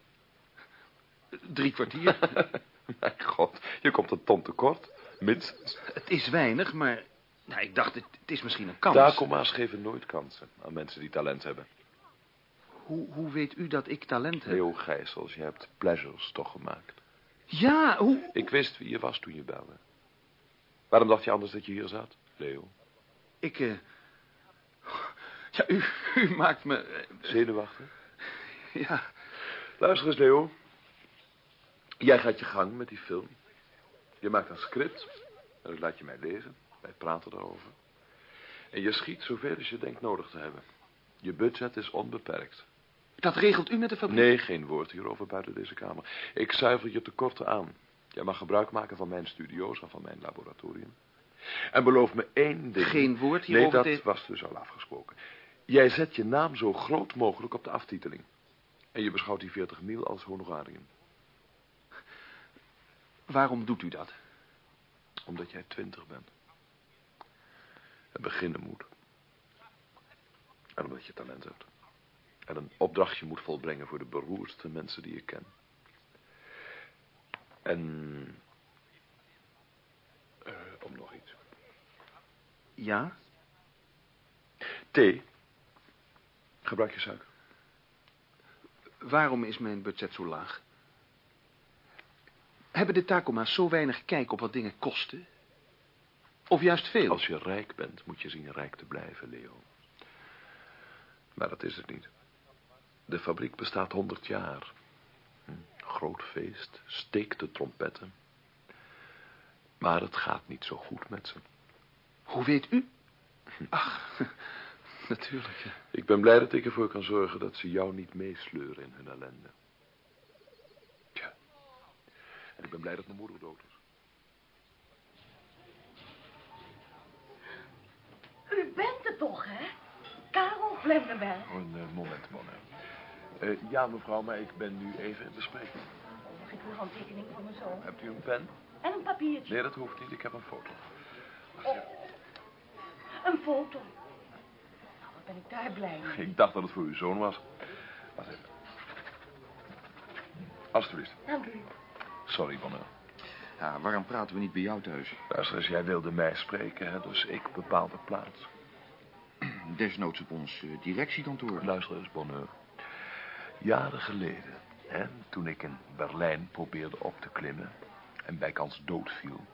drie kwartier. Mijn god, je komt een ton tekort. Minstens. Het is weinig, maar Nou, ik dacht, het, het is misschien een kans. Takoma's geven nooit kansen aan mensen die talent hebben. Hoe, hoe weet u dat ik talent heb? Leo Gijsels, je hebt pleasures toch gemaakt. Ja, hoe... Ik wist wie je was toen je belde. Waarom dacht je anders dat je hier zat, Leo? Ik, eh... Ja, u, u maakt me... eh, Zenuwachtig? Ja, Luister eens, Leo. Jij gaat je gang met die film. Je maakt een script. En dat laat je mij lezen. Wij praten erover. En je schiet zoveel als je denkt nodig te hebben. Je budget is onbeperkt. Dat regelt u met de fabriek? Nee, geen woord hierover buiten deze kamer. Ik zuiver je tekorten aan. Jij mag gebruik maken van mijn studio's en van mijn laboratorium. En beloof me één ding. Geen woord Nee, hierover dat tegen- was dus al afgesproken. Jij zet je naam zo groot mogelijk op de aftiteling. En je beschouwt die 40 mil als honorarium. Waarom doet u dat? Omdat jij 20 bent. En beginnen moet. En omdat je talent hebt. En een opdrachtje moet volbrengen voor de beroerdste mensen die je ken. En... eh, om nog iets. Ja? Thee. Gebruik je suiker. Waarom is mijn budget zo laag? Hebben de Takoma's zo weinig kijk op wat dingen kosten? Of juist veel? Als je rijk bent, moet je zien rijk te blijven, Leo. Maar dat is het niet. De fabriek bestaat 100 jaar. Hm, Groot feest, steekt de trompetten. Maar het gaat niet zo goed met ze. Hoe weet u? Ach, natuurlijk. ja. Ik ben blij dat ik ervoor kan zorgen dat ze jou niet meesleuren in hun ellende. Tja. En ik ben blij dat mijn moeder dood is. U bent er toch, hè? Karel Vlenderberg. Een eh, moment, Bonne. Eh, ja, mevrouw, maar ik ben nu even in bespreking. Mag ik uw handtekening voor mijn zoon? Hebt u een pen? En een papiertje. Nee, dat hoeft niet. Ik heb een foto. Een foto. Nou, wat ben ik daar blij mee. Ik dacht dat het voor uw zoon was. Wacht even. Alsjeblieft. Dank u. Sorry, Bonne. Ja, waarom praten we niet bij jou thuis? Luister eens, jij wilde mij spreken, hè, dus ik bepaal de plaats. Desnoods op ons eh, directiekantoor. Luister eens, Bonheur. Jaren geleden, hè, toen ik in Berlijn probeerde op te klimmen... en bijkans doodviel...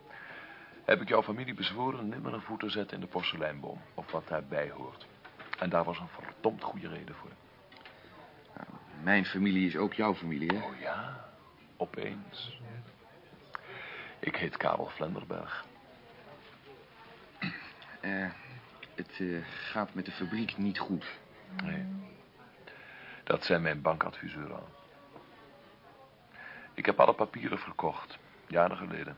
heb ik jouw familie bezworen nimmer een voet te zetten in de porseleinboom... of wat daarbij hoort. En daar was een verdomd goede reden voor. Mijn familie is ook jouw familie, hè? Oh ja, opeens. Ik heet Karel Vlenderberg. Eh, het eh, gaat met de fabriek niet goed. Nee. Dat zijn mijn bankadviseur al. Ik heb alle papieren verkocht, jaren geleden.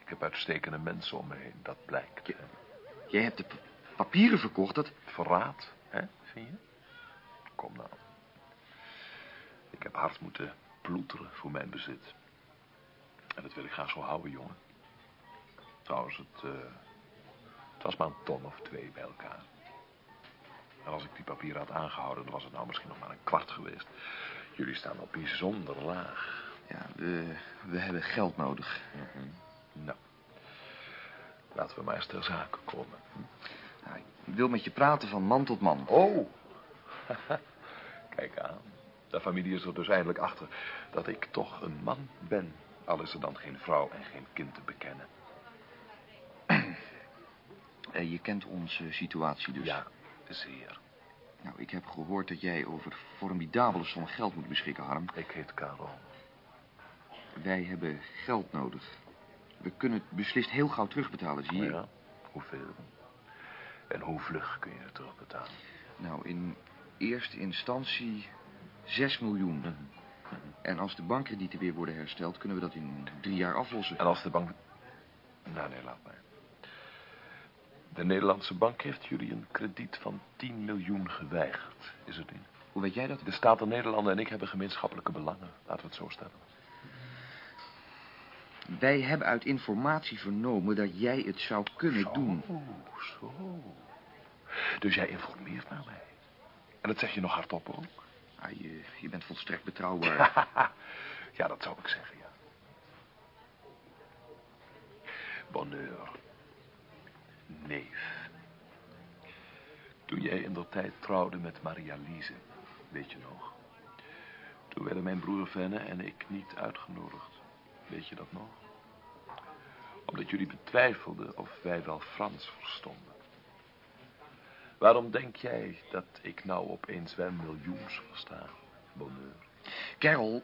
Ik heb uitstekende mensen om me heen, dat blijkt. Jij hebt de pa- papieren verkocht, dat... Verraad, hè, vind je? Kom nou. Ik heb hard moeten ploeteren voor mijn bezit. En dat wil ik graag zo houden, jongen. Trouwens, het, eh, het was maar een ton of twee bij elkaar. En als ik die papieren had aangehouden, dan was het nou misschien nog maar een kwart geweest. Jullie staan al bijzonder laag. Ja, we, we hebben geld nodig. Nou, laten we maar eens ter zake komen. Nou, ik wil met je praten van man tot man. Oh, kijk aan. De familie is er dus eindelijk achter dat ik toch een man ben. Al is er dan geen vrouw en geen kind te bekennen. Eh, je kent onze situatie dus. Ja, zeer. Nou, ik heb gehoord dat jij over formidabele som geld moet beschikken, Harm. Ik heet Karel. Wij hebben geld nodig. We kunnen het beslist heel gauw terugbetalen, zie je? Ja, hoeveel? En hoe vlug kun je het terugbetalen? Nou, in eerste instantie 6 miljoen. En als de bankkredieten weer worden hersteld, kunnen we dat in drie jaar aflossen. En als de bank... Nou, nee, laat maar. De Nederlandse bank heeft jullie een krediet van 10 miljoen geweigerd, is het niet? Hoe weet jij dat? De Staten Nederlanden en ik hebben gemeenschappelijke belangen. Laten we het zo stellen. Wij hebben uit informatie vernomen dat jij het zou kunnen doen. Oeh, zo. Dus jij informeert naar mij. En dat zeg je nog hardop ook? Ah, je, je bent volstrekt betrouwbaar. ja, dat zou ik zeggen, ja. Bonheur. Neef. Toen jij in der tijd trouwde met Maria Liese, weet je nog? Toen werden mijn broer Venne en ik niet uitgenodigd. Weet je dat nog? Omdat jullie betwijfelden of wij wel Frans verstonden. Waarom denk jij dat ik nou opeens wel miljoens versta, bonheur? Carol...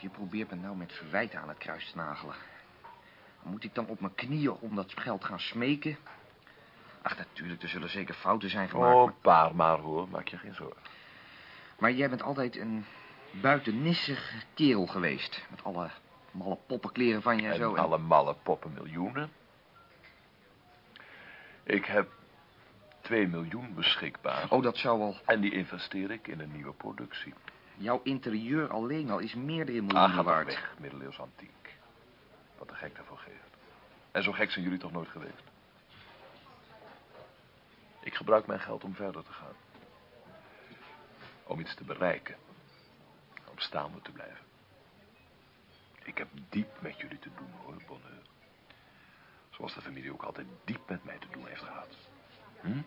Je probeert me nou met verwijten aan het kruis te nagelen. Moet ik dan op mijn knieën om dat geld gaan smeken? Ach, natuurlijk, er zullen zeker fouten zijn gemaakt. Oh, paar maar hoor, maak je geen zorgen. Maar jij bent altijd een buitennissig kerel geweest. Met alle malle poppenkleren van je en, En zo. alle malle poppen miljoenen. Ik heb 2 miljoen beschikbaar. Oh, dat zou wel... En die investeer ik in een nieuwe productie. Jouw interieur alleen al is meerdere Ah, miljoenen maar waard. weg, middeleeuws antiek. Wat de gek daarvoor geeft. En zo gek zijn jullie toch nooit geweest? Ik gebruik mijn geld om verder te gaan. Om iets te bereiken. Om staande te blijven. Ik heb diep met jullie te doen, hoor, Bonheur. Zoals de familie ook altijd diep met mij te doen heeft gehad. Hm?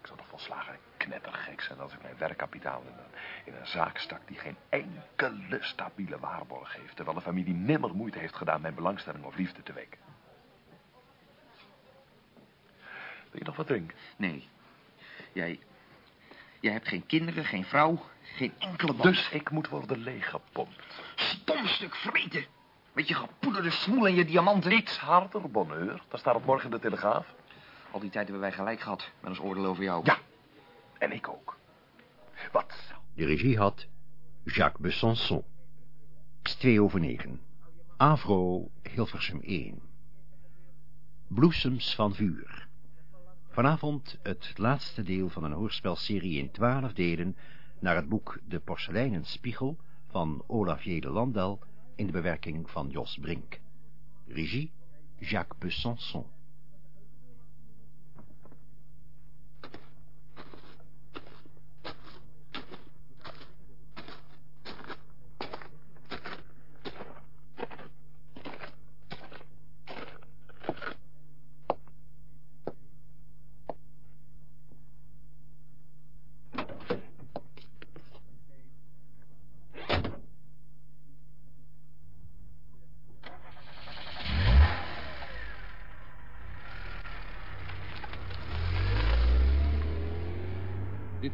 Ik zou toch volslagen knettergek zijn als ik mijn werkkapitaal in een, in een zaak stak die geen enkele stabiele waarborg heeft, terwijl de familie nimmer moeite heeft gedaan mijn belangstelling of liefde te wekken. Wil je nog wat drinken? Nee. Jij... Jij hebt geen kinderen, geen vrouw, geen enkele band. Dus ik moet worden leeggepompt. Stom stuk vreten. Met je gepoederde smoel en je diamanten. Iets harder, bonheur. Daar staat het morgen in de Telegraaf. Al die tijd hebben wij gelijk gehad met ons oordeel over jou. Ja, en ik ook. Wat. De regie had Jacques Besançon. 2 over 9. Avro Hilversum 1. Bloesems van vuur. Vanavond het laatste deel van een hoorspelserie in twaalf delen naar het boek De Porseleinen Spiegel van Olavier de Landal in de bewerking van Jos Brink. Regie Jacques Besançon.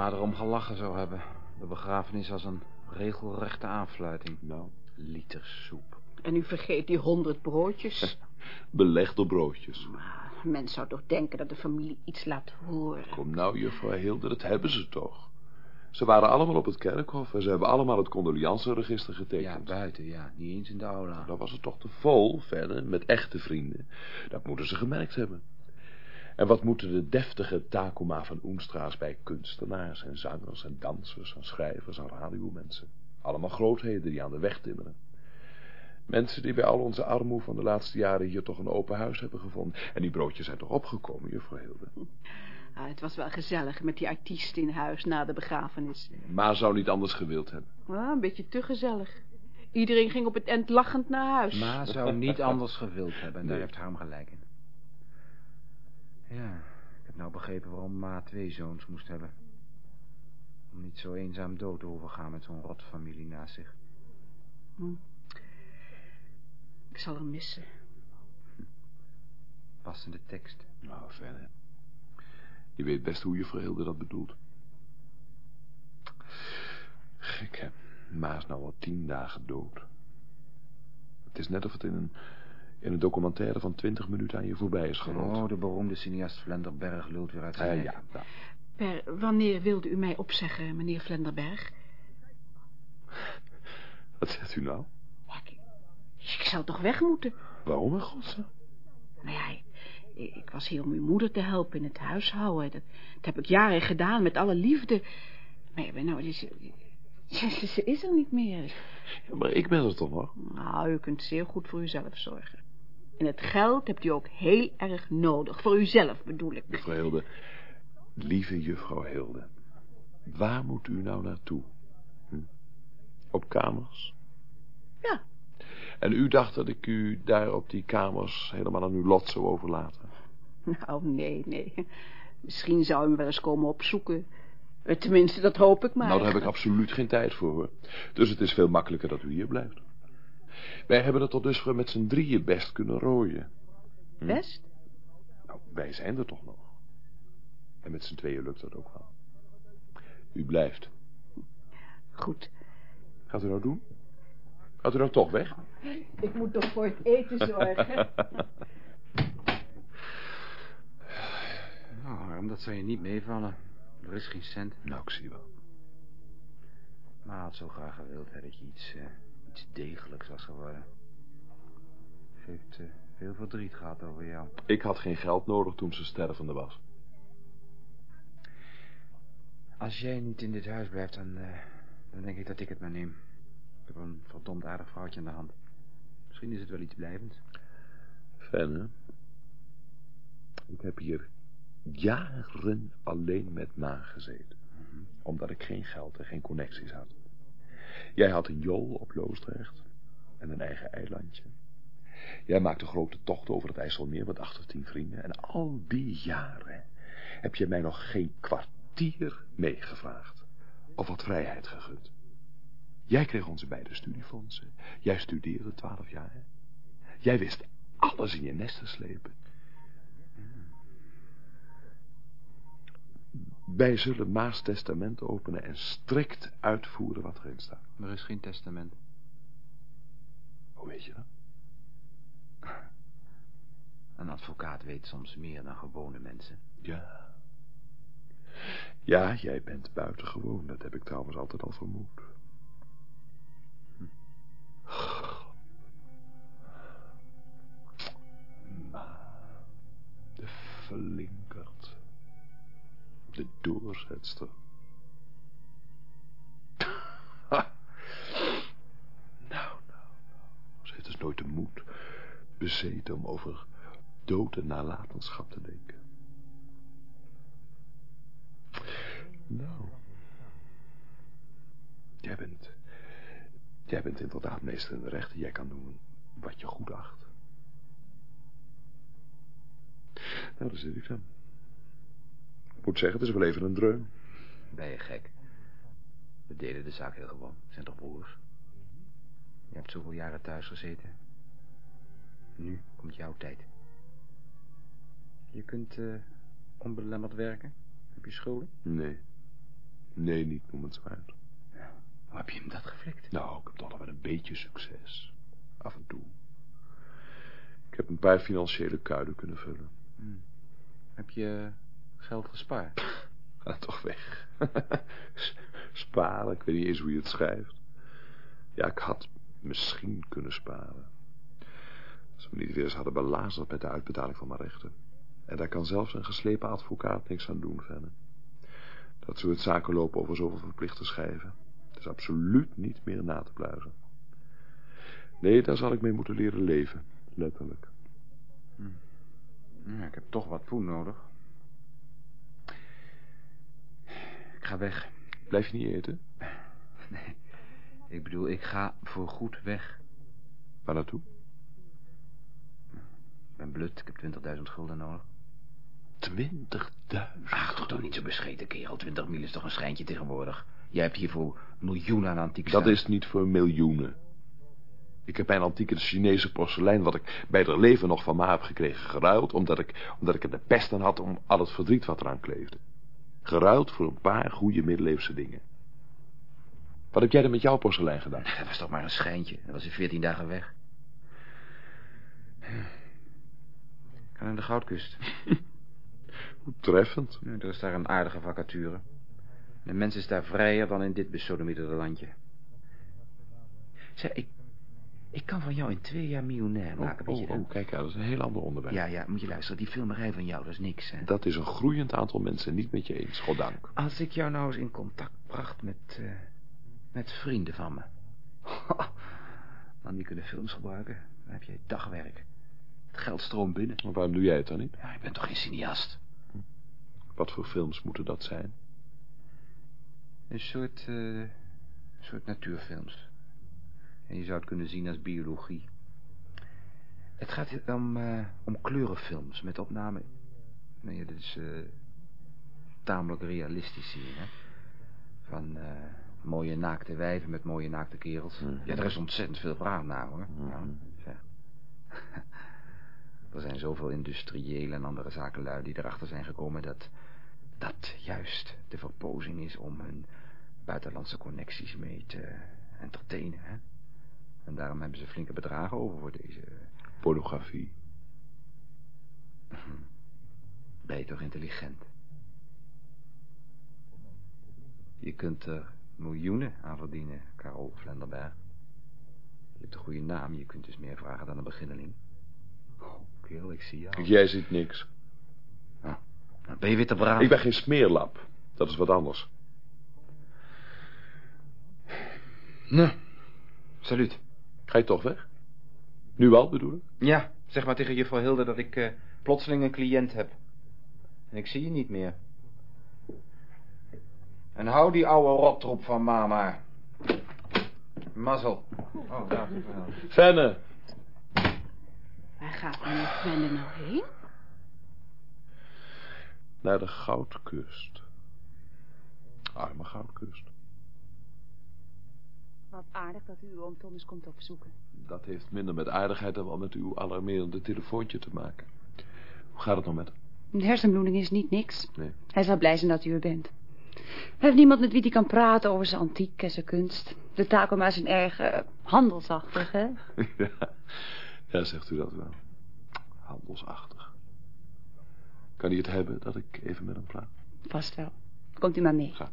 Ma erom gelachen zou hebben. De begrafenis als een regelrechte aanfluiting. Nou, liter soep. En u vergeet die honderd broodjes. Belegd op broodjes. Een mens zou toch denken dat de familie iets laat horen. Kom nou, juffrouw Hilde, dat hebben ze toch. Ze waren allemaal op het kerkhof en ze hebben allemaal het condolianceregister getekend. Ja, buiten, ja. Niet eens in de aula. Dan was het toch te vol, verder, met echte vrienden. Dat moeten ze gemerkt hebben. En wat moeten de deftige Takoma van Oenstra's bij kunstenaars en zangers en dansers en schrijvers en radiomensen. Allemaal grootheden die aan de weg timmeren. Mensen die bij al onze armoe van de laatste jaren hier toch een open huis hebben gevonden. En die broodjes zijn toch opgekomen, juffrouw Hilde? Ah, het was wel gezellig met die artiest in huis na de begrafenis. Ma zou niet anders gewild hebben. Ah, een beetje te gezellig. Iedereen ging op het eind lachend naar huis. Ma zou niet anders gewild hebben. En daar Nee. heeft Harm gelijk in. Ja, ik heb nou begrepen waarom Ma twee zoons moest hebben. Om niet zo eenzaam dood te hoeven gaan met zo'n rotfamilie naast zich. Hm. Ik zal hem missen. passende tekst. Nou, verder. Je weet best hoe je Verhilde dat bedoelt. Gek, hè? Ma is nou al tien dagen dood. Het is net of het in een, in een documentaire van twintig minuten aan je voorbij is gerold. Oh, de beroemde cineast Vlenderberg lult weer uit zijn Eh, nek. ja, nou, Per, wanneer wilde u mij opzeggen, meneer Vlenderberg? wat zegt u nou? Ik zou toch weg moeten? Waarom in godsnaam? Nou ja, ik, ik was hier om uw moeder te helpen in het huishouden. Dat, dat heb ik jaren gedaan, met alle liefde. Maar ja, nou, die, ze, ze, ze is er niet meer. Ja, maar ik ben er toch nog? Nou, u kunt zeer goed voor uzelf zorgen. En het geld hebt u ook heel erg nodig. Voor uzelf bedoel ik. Juffrouw Hilde, lieve juffrouw Hilde, waar moet u nou naartoe? Hm? Op kamers? Ja. En u dacht dat ik u daar op die kamers helemaal aan uw lot zou overlaten? Nou, nee, nee. Misschien zou u me wel eens komen opzoeken. Eh, Tenminste, dat hoop ik maar. Nou, daar heb ik absoluut geen tijd voor, hoor. Dus het is veel makkelijker dat u hier blijft. Wij hebben het tot dusver met z'n drieën best kunnen rooien. Hm? Best? Nou, wij zijn er toch nog. En met z'n tweeën lukt dat ook wel. U blijft. Goed. Gaat u nou doen? Gaat u nou toch weg? Ik moet toch voor het eten zorgen. Nou, waarom dat zou je niet meevallen? Er is geen cent. Nou, ik zie wel. Maar had zo graag gewild hè, dat je iets, eh, iets degelijks was geworden. Ze heeft eh, veel verdriet gehad over jou. Ik had geen geld nodig toen ze stervende was. Als jij niet in dit huis blijft, dan, eh, dan denk ik dat ik het maar neem. Ik heb een verdomd aardig vrouwtje aan de hand. Misschien is het wel iets blijvends. Fenne, ik heb hier jaren alleen met ma gezeten. Omdat ik geen geld en geen connecties had. Jij had een jol op Loosdrecht en een eigen eilandje. Jij maakte grote tochten over het IJsselmeer met acht of tien vrienden. En al die jaren heb je mij nog geen kwartier meegevraagd. Of wat vrijheid gegund. Jij kreeg onze beide studiefondsen. Jij studeerde twaalf jaar. Jij wist alles in je nest te slepen. Wij zullen Maas testament openen en strikt uitvoeren wat erin staat. Er is geen testament. Hoe weet je dat? Een advocaat weet soms meer dan gewone mensen. Ja. Ja, jij bent buitengewoon. Dat heb ik trouwens altijd al vermoed. Maar de flinkert. De. Nou, nou, nou. Ze heeft dus nooit de moed bezeten om over dood en nalatenschap te denken. Nou. Jij bent... Jij bent inderdaad meester in de rechten. Jij kan doen wat je goed acht. Nou, daar zit ik dan. Ik moet zeggen, het is wel even een dreun. Ben je gek? We deden de zaak heel gewoon. We zijn toch broers? Je hebt zoveel jaren thuis gezeten. Nu komt jouw tijd. Je kunt eh, onbelemmerd werken. Heb je scholen? Nee. Nee, niet noemenswaard. Hoe heb je hem dat geflikt? Nou, ik heb toch nog wel een beetje succes. Af en toe. Ik heb een paar financiële kuiden kunnen vullen. Hmm. Heb je geld gespaard? Ga toch weg. sparen, ik weet niet eens hoe je het schrijft. Ja, ik had misschien kunnen sparen. Als we me niet weer eens hadden belazerd met de uitbetaling van mijn rechten. En daar kan zelfs een geslepen advocaat niks aan doen, verder. Dat soort zaken lopen over zoveel verplichte schijven. Het is absoluut niet meer na te pluizen. Nee, daar zal ik mee moeten leren leven. Letterlijk. Ja, ik heb toch wat poen nodig. Ik ga weg. Blijf je niet eten? Nee, ik bedoel, ik ga voorgoed weg. Waar naartoe? Ik ben blut, ik heb 20.000 gulden nodig. 20.000? Ach, doe toch niet zo bescheten, kerel. 20 mil is toch een schijntje tegenwoordig. Jij hebt hiervoor miljoenen aan antiek Dat is niet voor miljoenen. Ik heb mijn antieke Chinese porselein, wat ik bij het leven nog van ma heb gekregen, geruild, omdat ik, omdat ik er de pest aan had om al het verdriet wat eraan kleefde. Geruild voor een paar goede middeleeuwse dingen. Wat heb jij er met jouw porselein gedaan? Dat was toch maar een schijntje. Dat was in veertien dagen weg. Ga naar de Goudkust. Treffend. Ja, er is daar een aardige vacature. De mens is daar vrijer dan in dit besodemieterde landje. Zeg, ik, ik kan van jou in twee jaar miljonair maken, oh, weet je oh, oh, kijk, ja, dat is een heel ander onderwerp. Ja, ja, moet je luisteren. Die filmerij van jou, dat is niks, hè? Dat is een groeiend aantal mensen niet met je eens, goddank. Als ik jou nou eens in contact bracht met, eh, met vrienden van me. dan die kunnen films gebruiken. Dan heb je dagwerk. Het geld stroomt binnen. Maar waarom doe jij het dan niet? Ja, ik ben toch geen cineast? Wat voor films moeten dat zijn? Een soort, eh, soort natuurfilms. En je zou het kunnen zien als biologie. Het gaat om, eh, om kleurenfilms met opname... Nee, dat is eh, tamelijk realistisch hier, hè. Van eh, mooie naakte wijven met mooie naakte kerels. Mhm. Ja, er is ontzettend veel vraag naar, hoor. Ja, zeg. er zijn zoveel industriële en andere zakenlui die erachter zijn gekomen dat... dat juist de verpozing is om hun buitenlandse connecties mee te entertainen, hè. En daarom hebben ze flinke bedragen over voor deze... Pornografie. Ben je toch intelligent? Je kunt er miljoenen aan verdienen, Karel Vlenderberg. Je hebt een goede naam, je kunt dus meer vragen dan een beginneling. Oh, kerel, ik zie jou. Kijk, jij ziet niks. Nou, ben je weer te braaf? Ik ben geen smeerlap. Dat is wat anders. Nou, salut. Ga je toch weg? Nu al, bedoel ik? Ja, zeg maar tegen juffrouw Hilde dat ik eh, plotseling een cliënt heb. En ik zie je niet meer. En hou die oude rottroep van mama. Mazzel. Oh, daar. Fenne. Waar gaat meneer Fenne nou heen? Naar de Goudkust. Arme Goudkust. Wat aardig dat u oom Thomas komt opzoeken. Dat heeft minder met aardigheid dan wel met uw alarmerende telefoontje te maken. Hoe gaat het nog met hem? Een hersenbloeding is niet niks. Nee. Hij zal blij zijn dat u er bent. Hij heeft niemand met wie hij kan praten over zijn antiek en zijn kunst. De Takoma's zijn erg eh, handelsachtig, hè? ja. ja, zegt u dat wel. Handelsachtig. Kan hij het hebben dat ik even met hem praat? Vast wel. Komt u maar mee. Ga.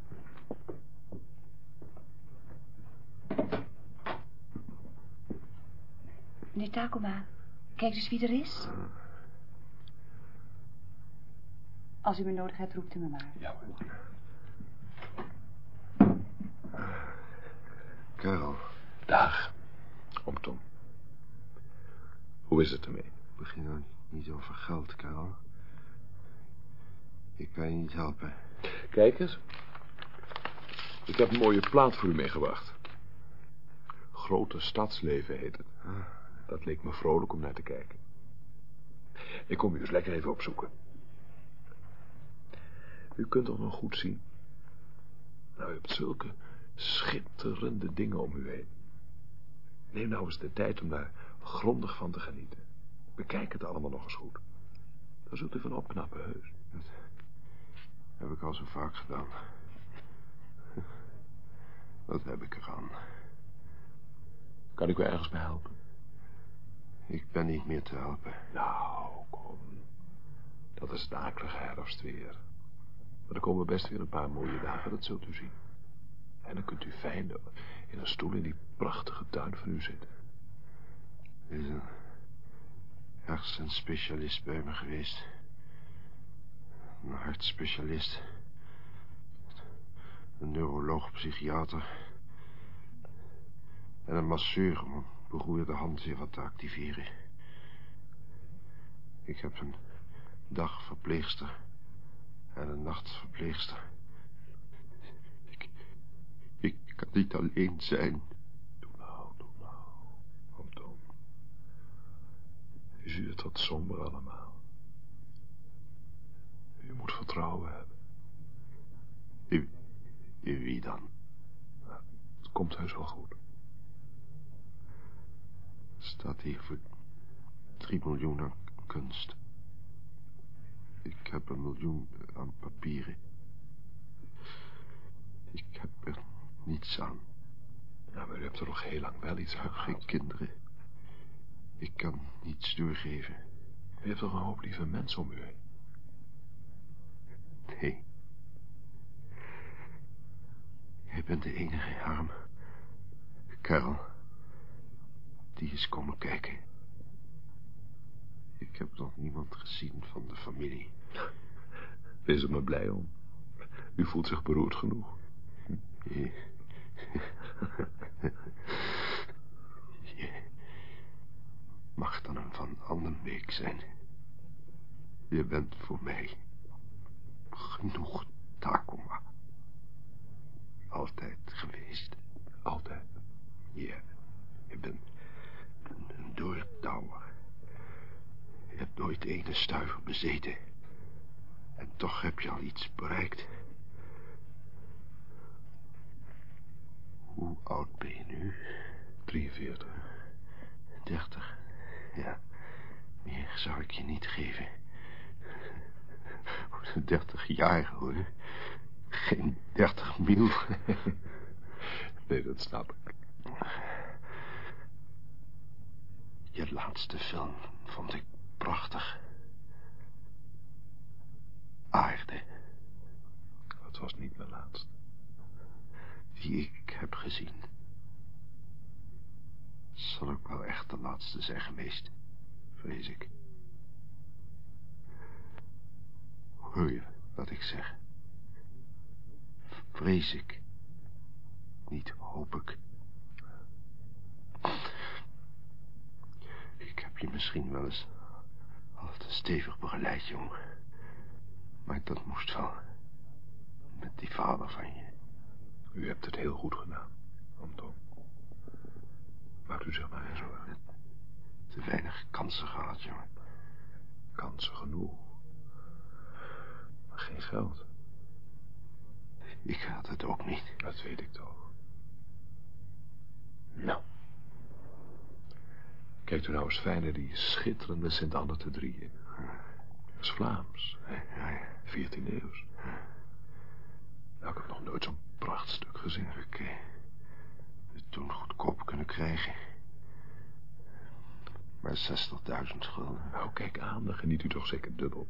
Meneer Takoma, kijk dus wie er is. Als u me nodig hebt, roept u me maar. Ja, Karel. Dag, Tom. Hoe is het ermee? Begin nou niet over geld, Karel. Ik kan je niet helpen. Kijk eens. Ik heb een mooie plaat voor u meegebracht. Grote stadsleven heet het. Dat leek me vrolijk om naar te kijken. Ik kom u eens lekker even opzoeken. U kunt toch nog goed zien? Nou, u hebt zulke schitterende dingen om u heen. Neem nou eens de tijd om daar grondig van te genieten. Bekijk het allemaal nog eens goed. Daar zult u van opknappen, heus. Heb ik al zo vaak gedaan. Wat heb ik eraan? Kan ik u ergens bij helpen? Ik ben niet meer te helpen. Nou, kom. Dat is het akelige herfstweer. Maar er komen best weer een paar mooie dagen, dat zult u zien. En dan kunt u fijn in een stoel in die prachtige tuin van u zitten. Er is een hersenspecialist bij me geweest. Een hartspecialist. Een neuroloog, psychiater. En een masseur om beroerde hand weer wat te activeren. Ik heb een dagverpleegster en een nachtverpleegster. Ik, ik kan niet alleen zijn. Doe nou, doe nou. Oom Tom. U ziet het wat somber allemaal. U moet vertrouwen hebben. In, in wie dan? Het komt heus wel goed. Staat hier voor 3 miljoen aan kunst. Ik heb een miljoen aan papieren. Ik heb er niets aan. Ja, maar u hebt er nog heel lang wel iets aan Geen kinderen. Ik kan niets doorgeven. U hebt toch een hoop lieve mensen om u heen? Nee. Jij bent de enige arm. Karel. Die is komen kijken. Ik heb nog niemand gezien van de familie. Wees er maar blij om. U voelt zich beroerd genoeg. Je... Je mag dan een van Anderbeek zijn. Je bent voor mij genoeg Takoma. Altijd geweest. Altijd. Ja, je bent doortouwer. Je hebt nooit ene stuiver bezeten. En toch heb je al iets bereikt. Hoe oud ben je nu? 43. 30. Ja, meer zou ik je niet geven. 30 jaar, hoor. Geen 30 mil. nee, dat snap ik. Je laatste film vond ik prachtig. Aarde. Dat was niet mijn laatste. Die ik heb gezien. Zal ook wel echt de laatste zijn geweest, vrees ik. Hoor je wat ik zeg? Vrees ik. Niet hoop ik. Ik heb je misschien wel eens al te stevig begeleid, jong. Maar dat moest wel. Met die vader van je. U hebt het heel goed gedaan, Tom. Maakt u zich maar geen zorgen. Te weinig kansen gehad, jongen. Kansen genoeg. Maar geen geld. Ik had het ook niet. Dat weet ik toch. Nou. Kijkt u nou eens fijn naar die schitterende Sint-Anne te drieën. Dat is Vlaams. Ja, ja. 14 eeuws. Nou, ik heb nog nooit zo'n prachtstuk gezien. Ik eh, het toen goedkoop kunnen krijgen. Maar 60.000 gulden. Nou, kijk aan, dan geniet u toch zeker dubbel.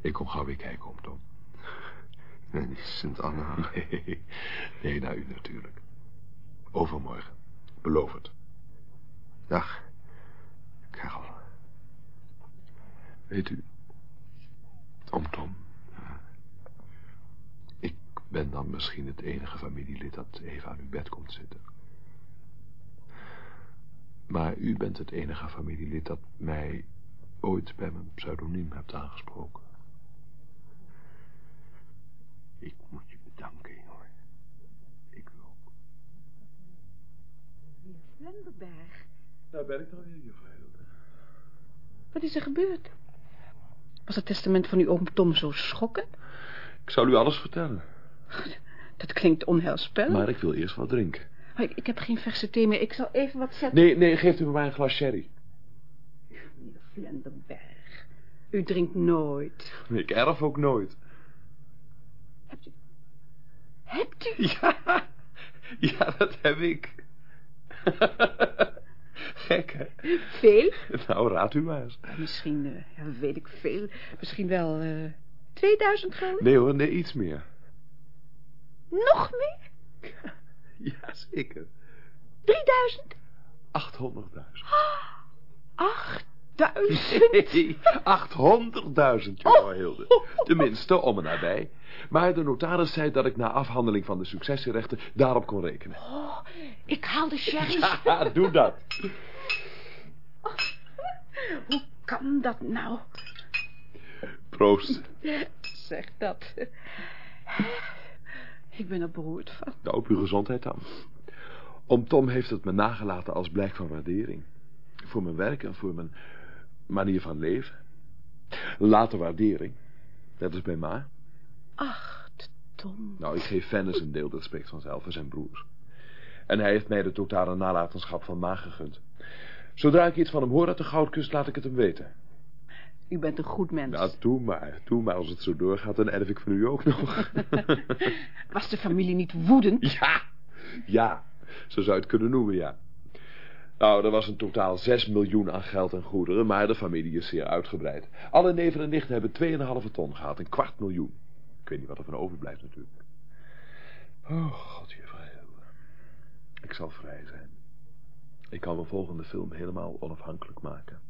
Ik kom gauw weer kijken om, Tom. Nee, die Sint-Anna. Nee, nee, naar u natuurlijk. Overmorgen. Beloof het. Dag, Karel. Weet u, oom Tom, ik ben dan misschien het enige familielid dat even aan uw bed komt zitten. Maar u bent het enige familielid dat mij ooit bij mijn pseudoniem hebt aangesproken. Ik moet je bedanken, jongen. Ik ook. Meneer Vlenderberg, Daar ben ik dan weer, juffrouw wat is er gebeurd? Was het testament van uw oom Tom zo schokkend? Ik zal u alles vertellen. Dat klinkt onheilspellend. Maar ik wil eerst wat drinken. Ik heb geen verse thee meer. Ik zal even wat zetten. Nee, nee, geeft u me maar een glas sherry. Meneer Vlenderberg, u drinkt nooit. Ik erf ook nooit. Hebt u... Hebt u... Ja, ja, dat heb ik. Gek, hè? Veel? Nou, raad u maar eens. Misschien, eh, ja, weet ik veel. Misschien wel eh 2000 gulden? Nee hoor, nee, iets meer. Nog meer? Ja, zeker. 3000? 800.000. 8000? Nee, 800.000, juffrouw Hilde. Tenminste, om en nabij. Maar de notaris zei dat ik na afhandeling van de successierechten daarop kon rekenen. Oh, ik haal de sherry. Ja, doe dat. Hoe kan dat nou? Proost. Zeg dat. Ik ben er beroerd van. Nou, op uw gezondheid dan. Oom Tom heeft het me nagelaten als blijk van waardering. Voor mijn werk en voor mijn manier van leven. Later waardering. Net als bij ma. Ach, Tom. Nou, ik geef Fennis een deel, dat spreekt vanzelf, en zijn broers. En hij heeft mij de totale nalatenschap van Ma gegund. Zodra ik iets van hem hoor uit de Goudkust, laat ik het hem weten. U bent een goed mens. Nou, doe maar. Doe maar. Als het zo doorgaat, dan erf ik van u ook nog. Was de familie niet woedend? Ja, ja. Zo zou je het kunnen noemen, ja. Nou, er was in totaal 6 miljoen aan geld en goederen, maar de familie is zeer uitgebreid. Alle neven en nichten hebben 2,5 ton gehad, een kwart miljoen. Ik weet niet wat er van overblijft natuurlijk. Oh, god, je vrij. Ik zal vrij zijn. Ik kan mijn volgende film helemaal onafhankelijk maken.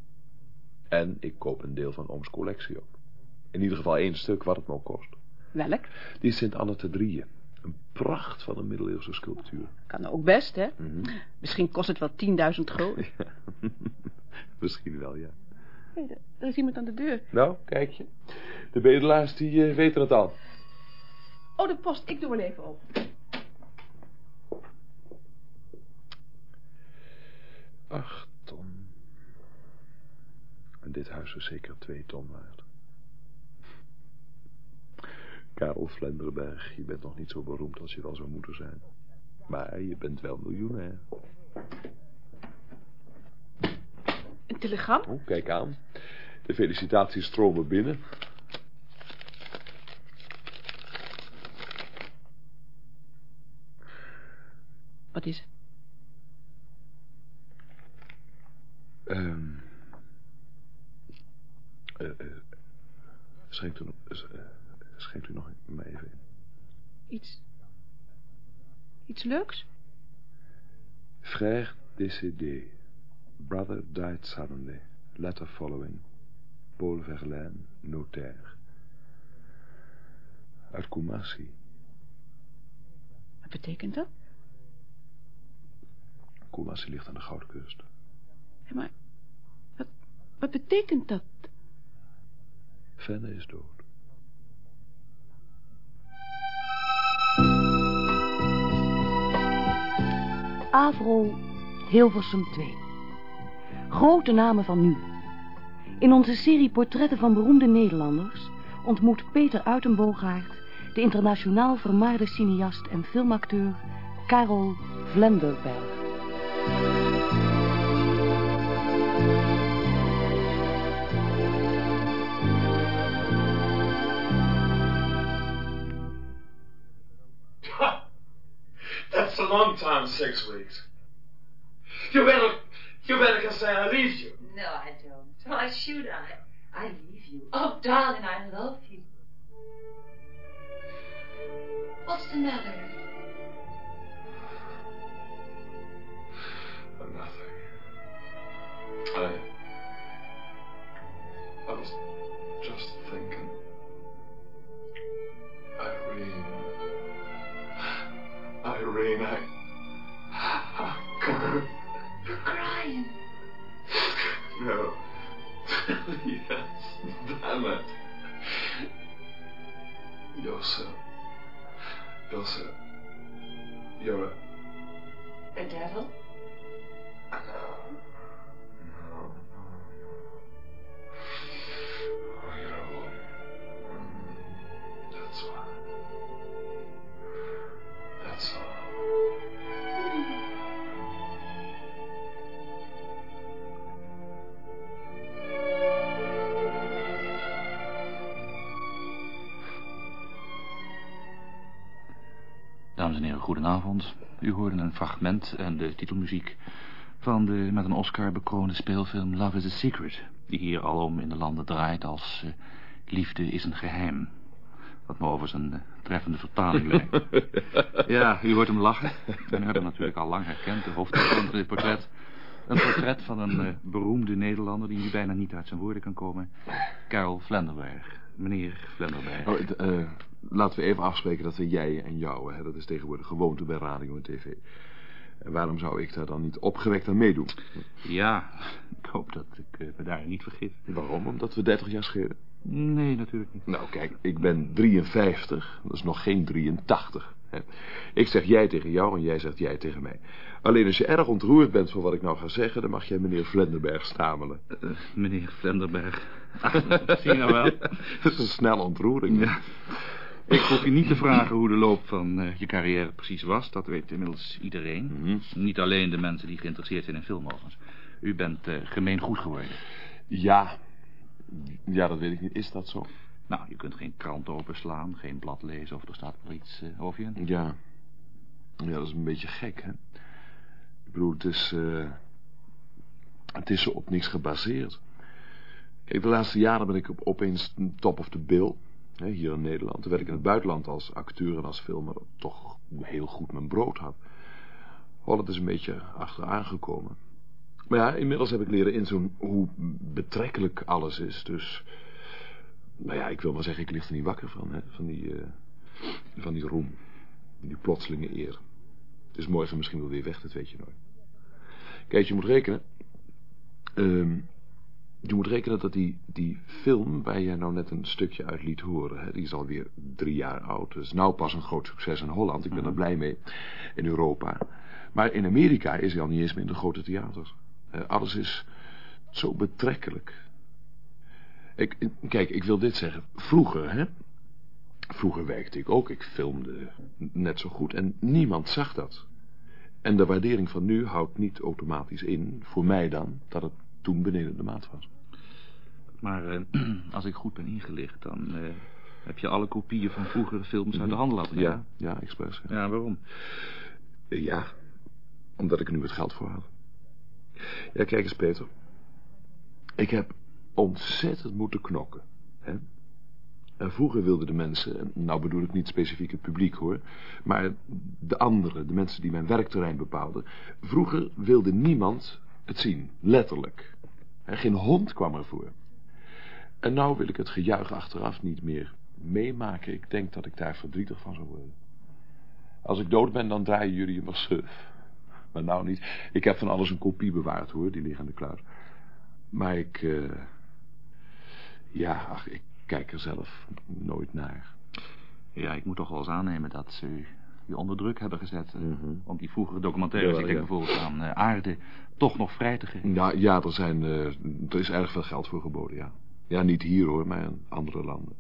En ik koop een deel van Ooms collectie op. In ieder geval één stuk, wat het me ook kost. Welk? Die Sint Anne te drieën. Een pracht van een middeleeuwse sculptuur. Kan ook best, hè? Mhm. Misschien kost het wel 10.000 groot. Misschien wel, ja. Hé, er is iemand aan de deur. Nou, kijk je. De bedelaars die eh, weten het al. Oh, de post. Ik doe wel even op. Acht ton. En dit huis is zeker twee ton waard. Karel Vlenderberg, je bent nog niet zo beroemd als je wel zou moeten zijn. Maar je bent wel miljonair. Een telegram? Oh, kijk aan. De felicitaties stromen binnen. Wat is het? Ehm eh, eh, schenkt, u, nog- eh, schenkt u nog mij even in. Iets... Iets leuks? Frère décédé. Brother died suddenly. Letter following. Paul Verlaine, notaire. Uit Kumasi. Wat betekent dat? Kumasi ligt aan de Goudkust. Maar... Wat, wat betekent dat? Fenne is dood. Avro Hilversum 2. Grote namen van nu. In onze serie Portretten van beroemde Nederlanders ontmoet Peter Uitenboogaard de internationaal vermaarde cineast en filmacteur Karel Vlenderberg. Long time, six weeks. You better, you better can say I leave you. No, I don't. Oh, Why should I? I leave you. Oh, darling, I love you. What's the matter? Nothing. I, I was Irene, I. How come? You're crying. No. yes, damn it. Joseph. Joseph. You're a. The devil? U hoorde een fragment en de titelmuziek van de met een Oscar bekroonde speelfilm Love is a Secret, die hier alom in de landen draait als eh, Liefde is een geheim. Wat me overigens een eh, treffende vertaling lijkt. ja, u hoort hem lachen. En u hebt hem natuurlijk al lang herkend, de hoofdpersoon van dit portret. Een portret van een eh, beroemde Nederlander die nu bijna niet uit zijn woorden kan komen. Karel Vlenderberg. Meneer Vlenderberg. Oh, eh, laten we even afspreken dat we jij en jou, hè, dat is tegenwoordig gewoonte bij radio en tv. En waarom zou ik daar dan niet opgewekt aan meedoen? Ja, ik hoop dat ik eh, me daar niet vergis. Waarom? Omdat we 30 jaar schelen? Nee, natuurlijk niet. Nou, kijk, ik ben 53, dat is nog geen 83. Ik zeg jij tegen jou en jij zegt jij tegen mij. Alleen als je erg ontroerd bent van wat ik nou ga zeggen... dan mag jij meneer Vlenderberg stamelen. Eh, meneer Vlenderberg. Ach, zie je nou wel? dat is een snelle ontroering. Ja. Ik hoef je niet te vragen hoe de loop van eh, je carrière precies was. Dat weet inmiddels iedereen. Mhm. Niet alleen de mensen die geïnteresseerd zijn in film overigens. U bent eh, gemeen goed geworden. Ja. Ja, dat weet ik niet. Is dat zo? Nou, je kunt geen krant openslaan, geen blad lezen of er staat wel iets eh, over je. Ja. Ja, dat is een beetje gek, hè? Ik bedoel, het is... eh, het is op niks gebaseerd. Kijk, de laatste jaren ben ik op, opeens top of the bill. Hè, hier in Nederland. Terwijl ik in het buitenland als acteur en als filmer toch heel goed mijn brood had. Holland is een beetje achteraan gekomen. Maar ja, inmiddels heb ik leren inzoomen hoe betrekkelijk alles is. Dus, nou ja, ik wil maar zeggen, ik lig er niet wakker van, hè. Van die, eh, van die roem. Die plotselinge eer. Het is morgen misschien wel weer weg, dat weet je nooit. Kijk, je moet rekenen. Ehm, je moet rekenen dat die, die film waar jij nou net een stukje uit liet horen... Hè, die is alweer drie jaar oud. Dus nou pas een groot succes in Holland. Ik ben er blij mee. In Europa. Maar in Amerika is hij al niet eens meer in de grote theaters. Eh, alles is zo betrekkelijk. Ik, kijk, ik wil dit zeggen. Vroeger, hè... Vroeger werkte ik ook. Ik filmde net zo goed. En niemand zag dat. En de waardering van nu houdt niet automatisch in, voor mij dan, dat het toen beneden de maat was. Maar eh, als ik goed ben ingelicht, dan eh, heb je alle kopieën van vroegere films uit de handen laten nemen. Mhm. Ja, ja, expres. Ja. Ja, waarom? Eh, Ja, omdat ik er nu het geld voor had. Ja, kijk eens Peter. Ik heb ontzettend moeten knokken. Hè? En vroeger wilden de mensen, nou bedoel ik niet specifiek het publiek hoor, maar de anderen, de mensen die mijn werkterrein bepaalden. Vroeger wilde niemand het zien, letterlijk. En geen hond kwam ervoor. En nou wil ik het gejuich achteraf niet meer meemaken. Ik denk dat ik daar verdrietig van zou worden. Als ik dood ben, dan draaien jullie je maar suf. Maar nou niet. Ik heb van alles een kopie bewaard hoor, die liggen in de kluis. Maar ik, eh, ja, ach, ik kijk er zelf nooit naar. Ja, ik moet toch wel eens aannemen dat ze je onder druk hebben gezet... eh, Mhm. om die vroegere documentaires, Jawel, ik denk ja. bijvoorbeeld aan eh, Aarde... toch nog vrij te geven. Ja, ja er, zijn, eh, er is erg veel geld voor geboden, ja. Ja, niet hier hoor, maar in andere landen.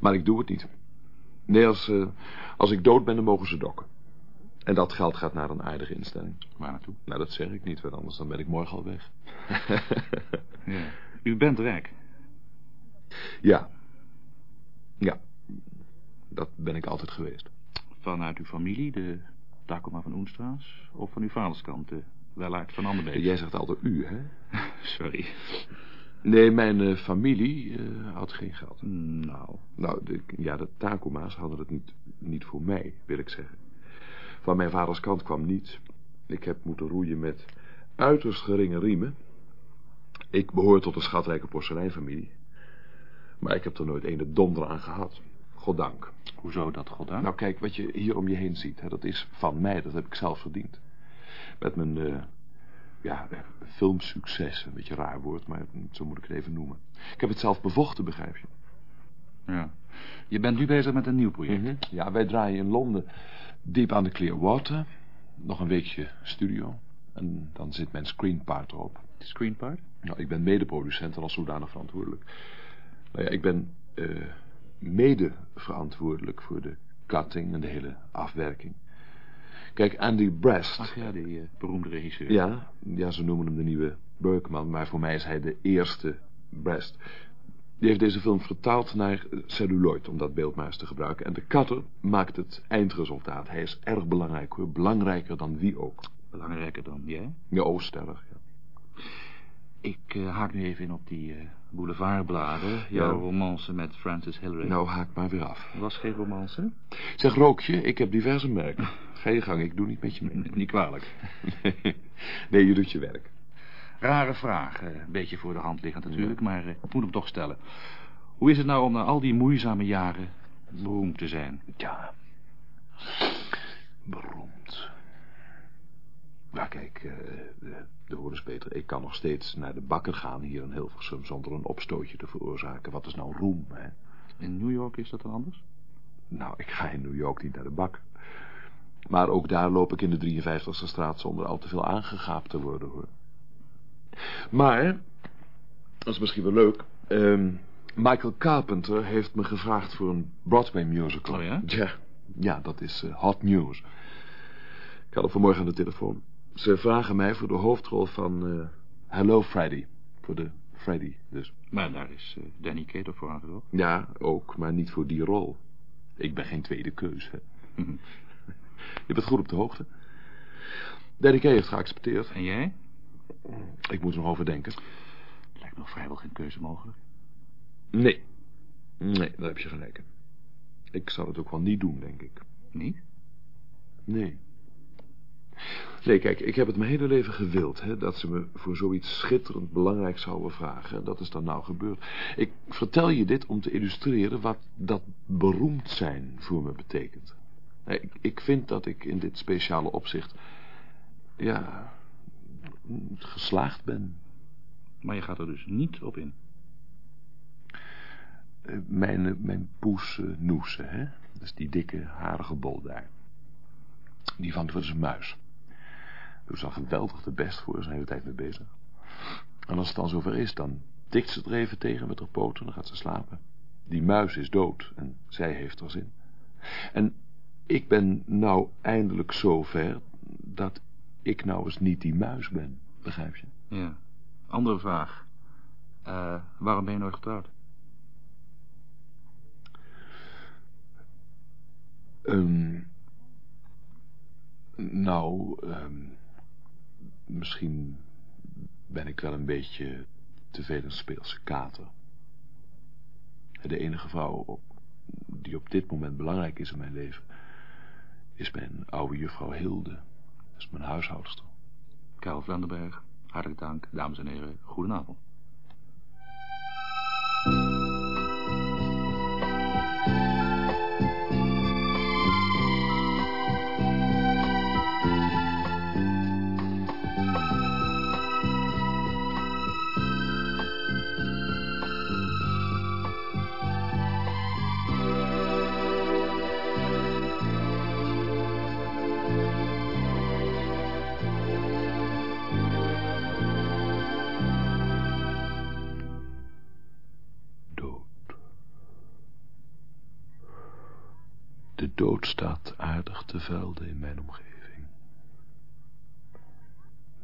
Maar ik doe het niet. Nee, als, als ik dood ben, dan mogen ze dokken. En dat geld gaat naar een aardige instelling. Waar naartoe? Nou, dat zeg ik niet, want anders dan ben ik morgen al weg. Ja. U bent rijk. Ja. Ja. Dat ben ik altijd geweest. Vanuit uw familie, de Takoma van Oenstra's... of van uw vaderskant, de Wellaert van Anderbeek. Jij zegt altijd u, hè? Sorry. Nee, mijn eh, familie eh, had geen geld. Nou, Nou, de, ja, de Takuma's hadden het niet, niet voor mij, wil ik zeggen. Van mijn vaders kant kwam niets. Ik heb moeten roeien met uiterst geringe riemen. Ik behoor tot een schatrijke porseleinfamilie. Maar ik heb er nooit ene donder aan gehad. Goddank. hoezo dat, goddank? Nou, kijk, wat je hier om je heen ziet, hè, dat is van mij. Dat heb ik zelf verdiend. Met mijn, eh, ja, eh, filmsucces. Een beetje een raar woord, maar zo moet ik het even noemen. Ik heb het zelf bevochten, begrijp je. Ja. Je bent nu bezig met een nieuw project. Mhm. Ja, wij draaien in Londen diep aan de Clearwater. Nog een weekje studio. En dan zit mijn screenpart erop. De screenpart? Nou, ik ben medeproducent en als zodanig verantwoordelijk. Nou ja, ik ben eh, mede verantwoordelijk voor de cutting en de hele afwerking. Kijk, Andy Brest... Ach ja, die eh, beroemde regisseur. Ja, ja, ze noemen hem de nieuwe Bergman, maar voor mij is hij de eerste Brest. Die heeft deze film vertaald naar celluloid, om dat beeld maar eens te gebruiken. En de cutter maakt het eindresultaat. Hij is erg belangrijk hoor, belangrijker dan wie ook. Belangrijker dan jij? Ja, oh, stellig, ja. Ik eh, haak nu even in op die boulevardbladen. Jouw Ja. romance met Francis Hillary. Nou, haak maar weer af. Was geen romance? Zeg, Rookje, ik heb diverse merken. Ga je gang, ik doe niet met je mee. Niet kwalijk. nee, je doet je werk. Rare vraag. eh, Een beetje voor de hand liggend natuurlijk, maar eh, ik moet hem toch stellen. Hoe is het nou om na al die moeizame jaren beroemd te zijn? Ja. Beroemd. Nou, kijk, eh, de, Peter, ik kan nog steeds naar de bakker gaan hier in Hilversum zonder een opstootje te veroorzaken. Wat is nou roem, hè? In New York is dat dan anders? Nou, ik ga in New York niet naar de bak. Maar ook daar loop ik in de 53e straat zonder al te veel aangegaapt te worden, hoor. Maar, dat is misschien wel leuk. ehm, Michael Carpenter heeft me gevraagd voor een Broadway musical. Oh ja? Ja, ja dat is eh, hot news. Ik had hem vanmorgen aan de telefoon. Ze vragen mij voor de hoofdrol van eh, Hello Freddy. Voor de Freddy dus. Maar daar is eh, Danny Kato voor aangezocht. Ja, ook, maar niet voor die rol. Ik ben geen tweede keus, hè. Mhm. Je bent goed op de hoogte. Danny Kaye heeft geaccepteerd. En jij? Ik moet er nog over denken. Lijkt nog vrijwel geen keuze mogelijk. Nee. Nee, daar heb je gelijk in. Ik zou het ook wel niet doen, denk ik. Niet? Nee. Nee, kijk, ik heb het mijn hele leven gewild, hè, dat ze me voor zoiets schitterend belangrijk zouden vragen. En dat is dan nou gebeurd. Ik vertel je dit om te illustreren wat dat beroemd zijn voor me betekent. Nee, Ik, ik vind dat ik in dit speciale opzicht, ja, geslaagd ben. Maar je gaat er dus niet op in. Eh, Mijn, eh, mijn poes eh, Noese, hè? Dat is die dikke, harige bol daar. Die vangt wel eens een muis. Doet ze al geweldig de best voor, de hele tijd mee bezig. En als het dan zover is, dan tikt ze er even tegen met haar poten en dan gaat ze slapen. Die muis is dood en zij heeft er zin. En ik ben nou eindelijk zover dat ik nou eens niet die muis ben, begrijp je? Ja. Andere vraag. Eh, waarom ben je nooit getrouwd? Ehm, nou, ehm, misschien ben ik wel een beetje te veel een speelse kater. De enige vrouw die op dit moment belangrijk is in mijn leven... is mijn oude juffrouw Hilde. Dat is mijn huishoudster. Karel Vandenberg, hartelijk dank. Dames en heren, goedenavond. Velden in mijn omgeving.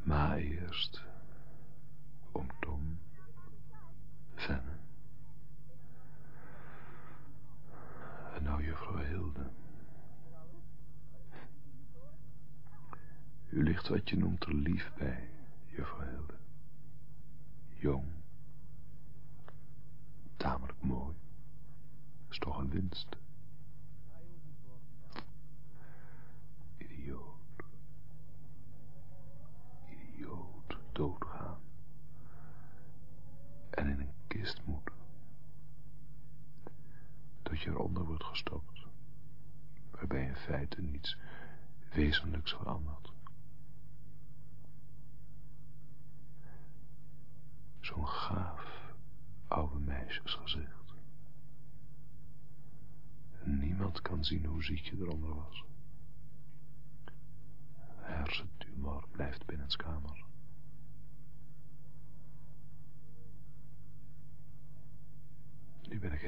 Ma eerst. Oom Tom. Venne. En nou juffrouw Hilde. U ligt wat je noemt er lief bij, juffrouw Hilde. Jong.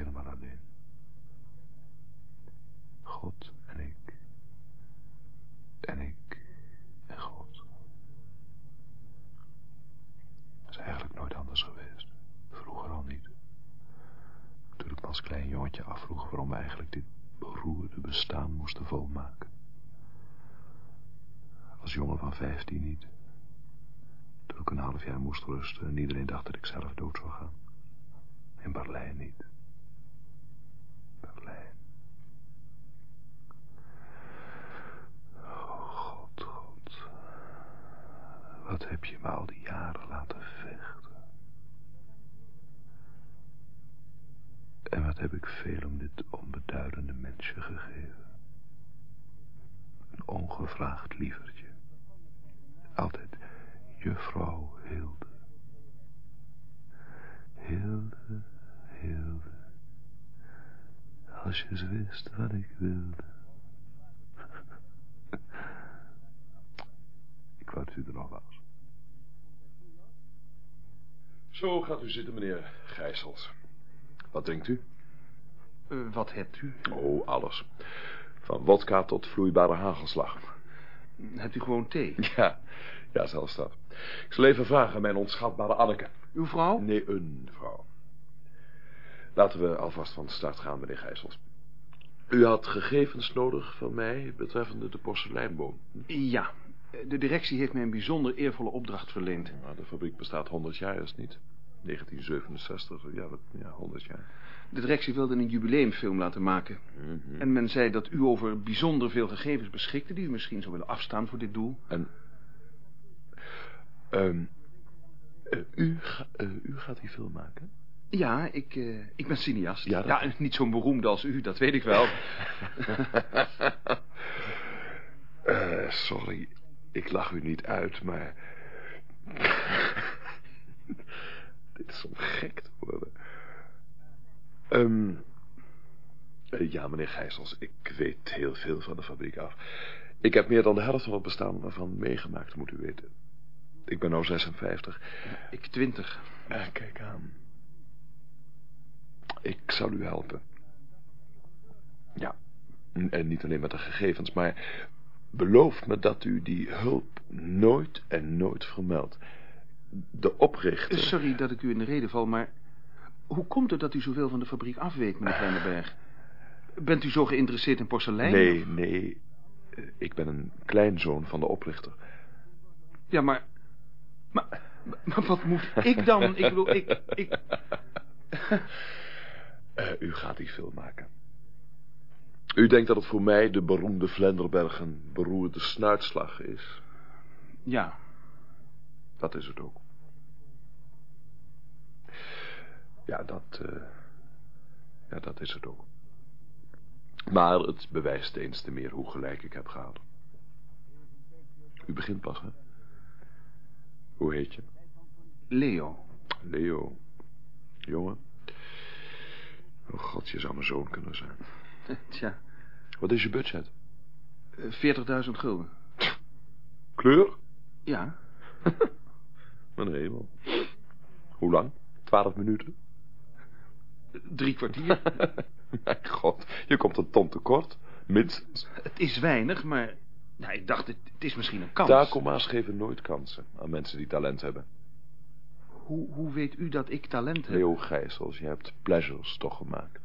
Helemaal alleen. God en ik. En ik en God. Het is eigenlijk nooit anders geweest. Vroeger al niet. Toen ik me als klein jongetje afvroeg waarom we eigenlijk dit beroerde bestaan moesten volmaken. Als jongen van vijftien niet. Toen ik een half jaar moest rusten en iedereen dacht dat ik zelf dood zou gaan. In Berlijn niet. Eens wist wat ik wilde. Ik wou dat u er nog was. Zo gaat u zitten, meneer Gijsels. Wat drinkt u? Eh, wat hebt u? Oh, alles. Van wodka tot vloeibare hagelslag. Hebt u gewoon thee? Ja, ja, zelfs dat. Ik zal even vragen aan mijn onschatbare Anneke. Uw vrouw? Nee, een vrouw. Laten we alvast van de start gaan, meneer Gijsels. U had gegevens nodig van mij betreffende de porseleinboom. Ja, de directie heeft mij een bijzonder eervolle opdracht verleend. Nou, de fabriek bestaat 100 jaar, is niet? 1967, ja, dat, ja, 100 jaar. De directie wilde een jubileumfilm laten maken. Mhm. En men zei dat u over bijzonder veel gegevens beschikte... die u misschien zou willen afstaan voor dit doel. En... ehm, eh, u, ga- eh, u gaat die film maken? Ja, ik, eh, ik ben cineast. Ja, niet zo'n beroemde als u, dat weet ik wel. Eh, sorry, ik lach u niet uit, maar... Dit is om gek te worden. Ehm, eh, ja, meneer Gijsels, ik weet heel veel van de fabriek af. Ik heb meer dan de helft van het bestaan ervan meegemaakt, moet u weten. Ik ben nou 56. ik 20. Eh, kijk aan. Ik zal u helpen. Ja, en niet alleen met de gegevens, maar beloof me dat u die hulp nooit en nooit vermeldt. De oprichter... Sorry dat ik u in de reden val, maar... hoe komt het dat u zoveel van de fabriek af weet, meneer Kleinenberg? Bent u zo geïnteresseerd in porselein? Nee, nee. Eh, Ik ben een kleinzoon van de oprichter. Ja, maar... Maar, maar wat moet ik dan? Ik bedoel, ik... ik... Eh, u gaat die film maken. U denkt dat het voor mij de beroemde Vlenderberg een beroerde snuitslag is. Ja, Dat is het ook. Ja, dat... eh, ja, dat is het ook. Maar het bewijst eens te meer hoe gelijk ik heb gehad. U begint pas, hè? Hoe heet je? Leo. Leo. Jongen. Oh god, je zou mijn zoon kunnen zijn. Tja, Wat is je budget? eh, 40.000 gulden. Kleur? Ja, Mijn hemel. Hoe lang? Twaalf minuten? drie kwartier. Mijn god, je komt een ton tekort. Minstens. Het is weinig, maar... Nou, ik dacht, het, het is misschien een kans. Takoma's geven nooit kansen aan mensen die talent hebben. Hoe, hoe weet u dat ik talent heb? Leo Gijsels, je hebt pleasures toch gemaakt.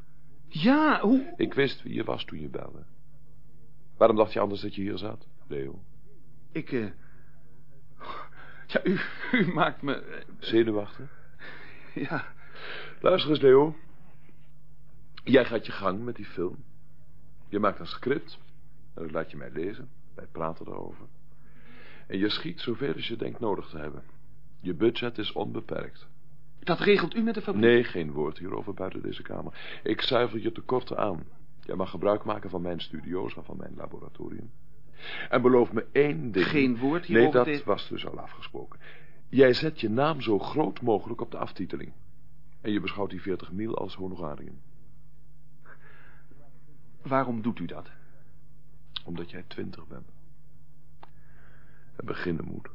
Ja, hoe... Ik wist wie je was toen je belde. Waarom dacht je anders dat je hier zat, Leo? Ik, eh... Ja, u, u maakt me... eh, Zenuwachtig? Ja, Luister eens, Leo. Jij gaat je gang met die film. Je maakt een script. En dat laat je mij lezen. Wij praten erover. En je schiet zoveel als je denkt nodig te hebben. Je budget is onbeperkt. dat regelt u met de fabriek? Nee, geen woord hierover buiten deze kamer. Ik zuiver je tekorten aan. Jij mag gebruik maken van mijn studio's en van mijn laboratorium. En beloof me één ding. Geen woord Nee, hierover dat te- was dus al afgesproken. Jij zet je naam zo groot mogelijk op de aftiteling. En je beschouwt die 40 mil als honorarium. Waarom doet u dat? Omdat jij 20 bent. En beginnen moet.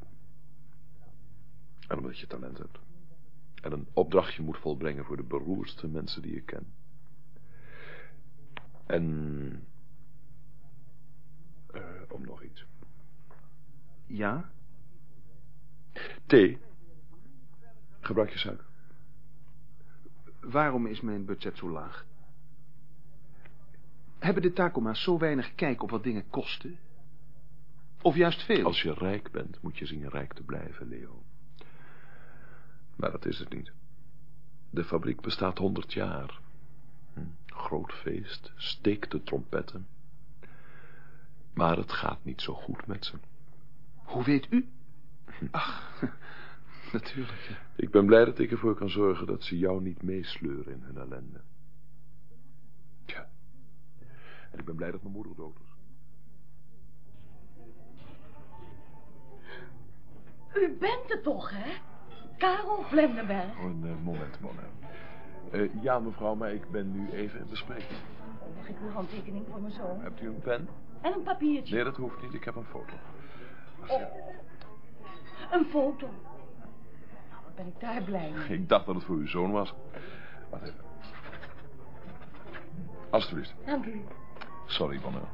En omdat je talent hebt. En een opdrachtje moet volbrengen voor de beroerdste mensen die je ken. En... eh, om nog iets. Ja? Thee. Gebruik je suiker. Waarom is mijn budget zo laag? Hebben de Takoma's zo weinig kijk op wat dingen kosten? Of juist veel? Als je rijk bent, moet je zien rijk te blijven, Leo. Maar dat is het niet. De fabriek bestaat honderd jaar. Hm, Groot feest, steek de trompetten. Maar het gaat niet zo goed met ze. Hoe weet u? Ach, natuurlijk. ja. Ik ben blij dat ik ervoor kan zorgen dat ze jou niet meesleuren in hun ellende. Tja. En ik ben blij dat mijn moeder dood is. U bent het toch, hè? Karel Vlendenberg. Oh, een moment, Mona. Eh, ja, mevrouw, maar ik ben nu even in bespreking. Mag ik uw handtekening voor mijn zoon? Hebt u een pen? En een papiertje. Nee, dat hoeft niet. Ik heb een foto. Oh, een foto. Nou, wat ben ik daar blij mee. Ik dacht dat het voor uw zoon was. Wacht even. Alsjeblieft. Dank u. Sorry, Bonheur.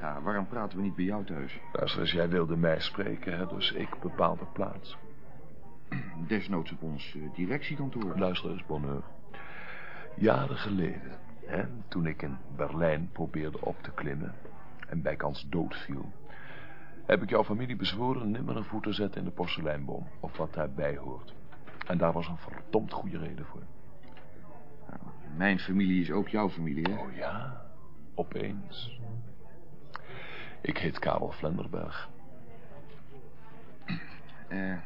Ja, waarom praten we niet bij jou thuis? Luister eens, jij wilde mij spreken, hè, dus ik bepaal de plaats. Desnoods op ons eh, directiekantoor. Luister eens, Bonheur. Jaren geleden, hè, toen ik in Berlijn probeerde op te klimmen... en bijkans doodviel... heb ik jouw familie bezworen nimmer een voet te zetten in de porseleinboom... of wat daarbij hoort. En daar was een verdomd goede reden voor. Mijn familie is ook jouw familie, hè? Oh ja, opeens. Ik heet Karel Vlenderberg. Eh,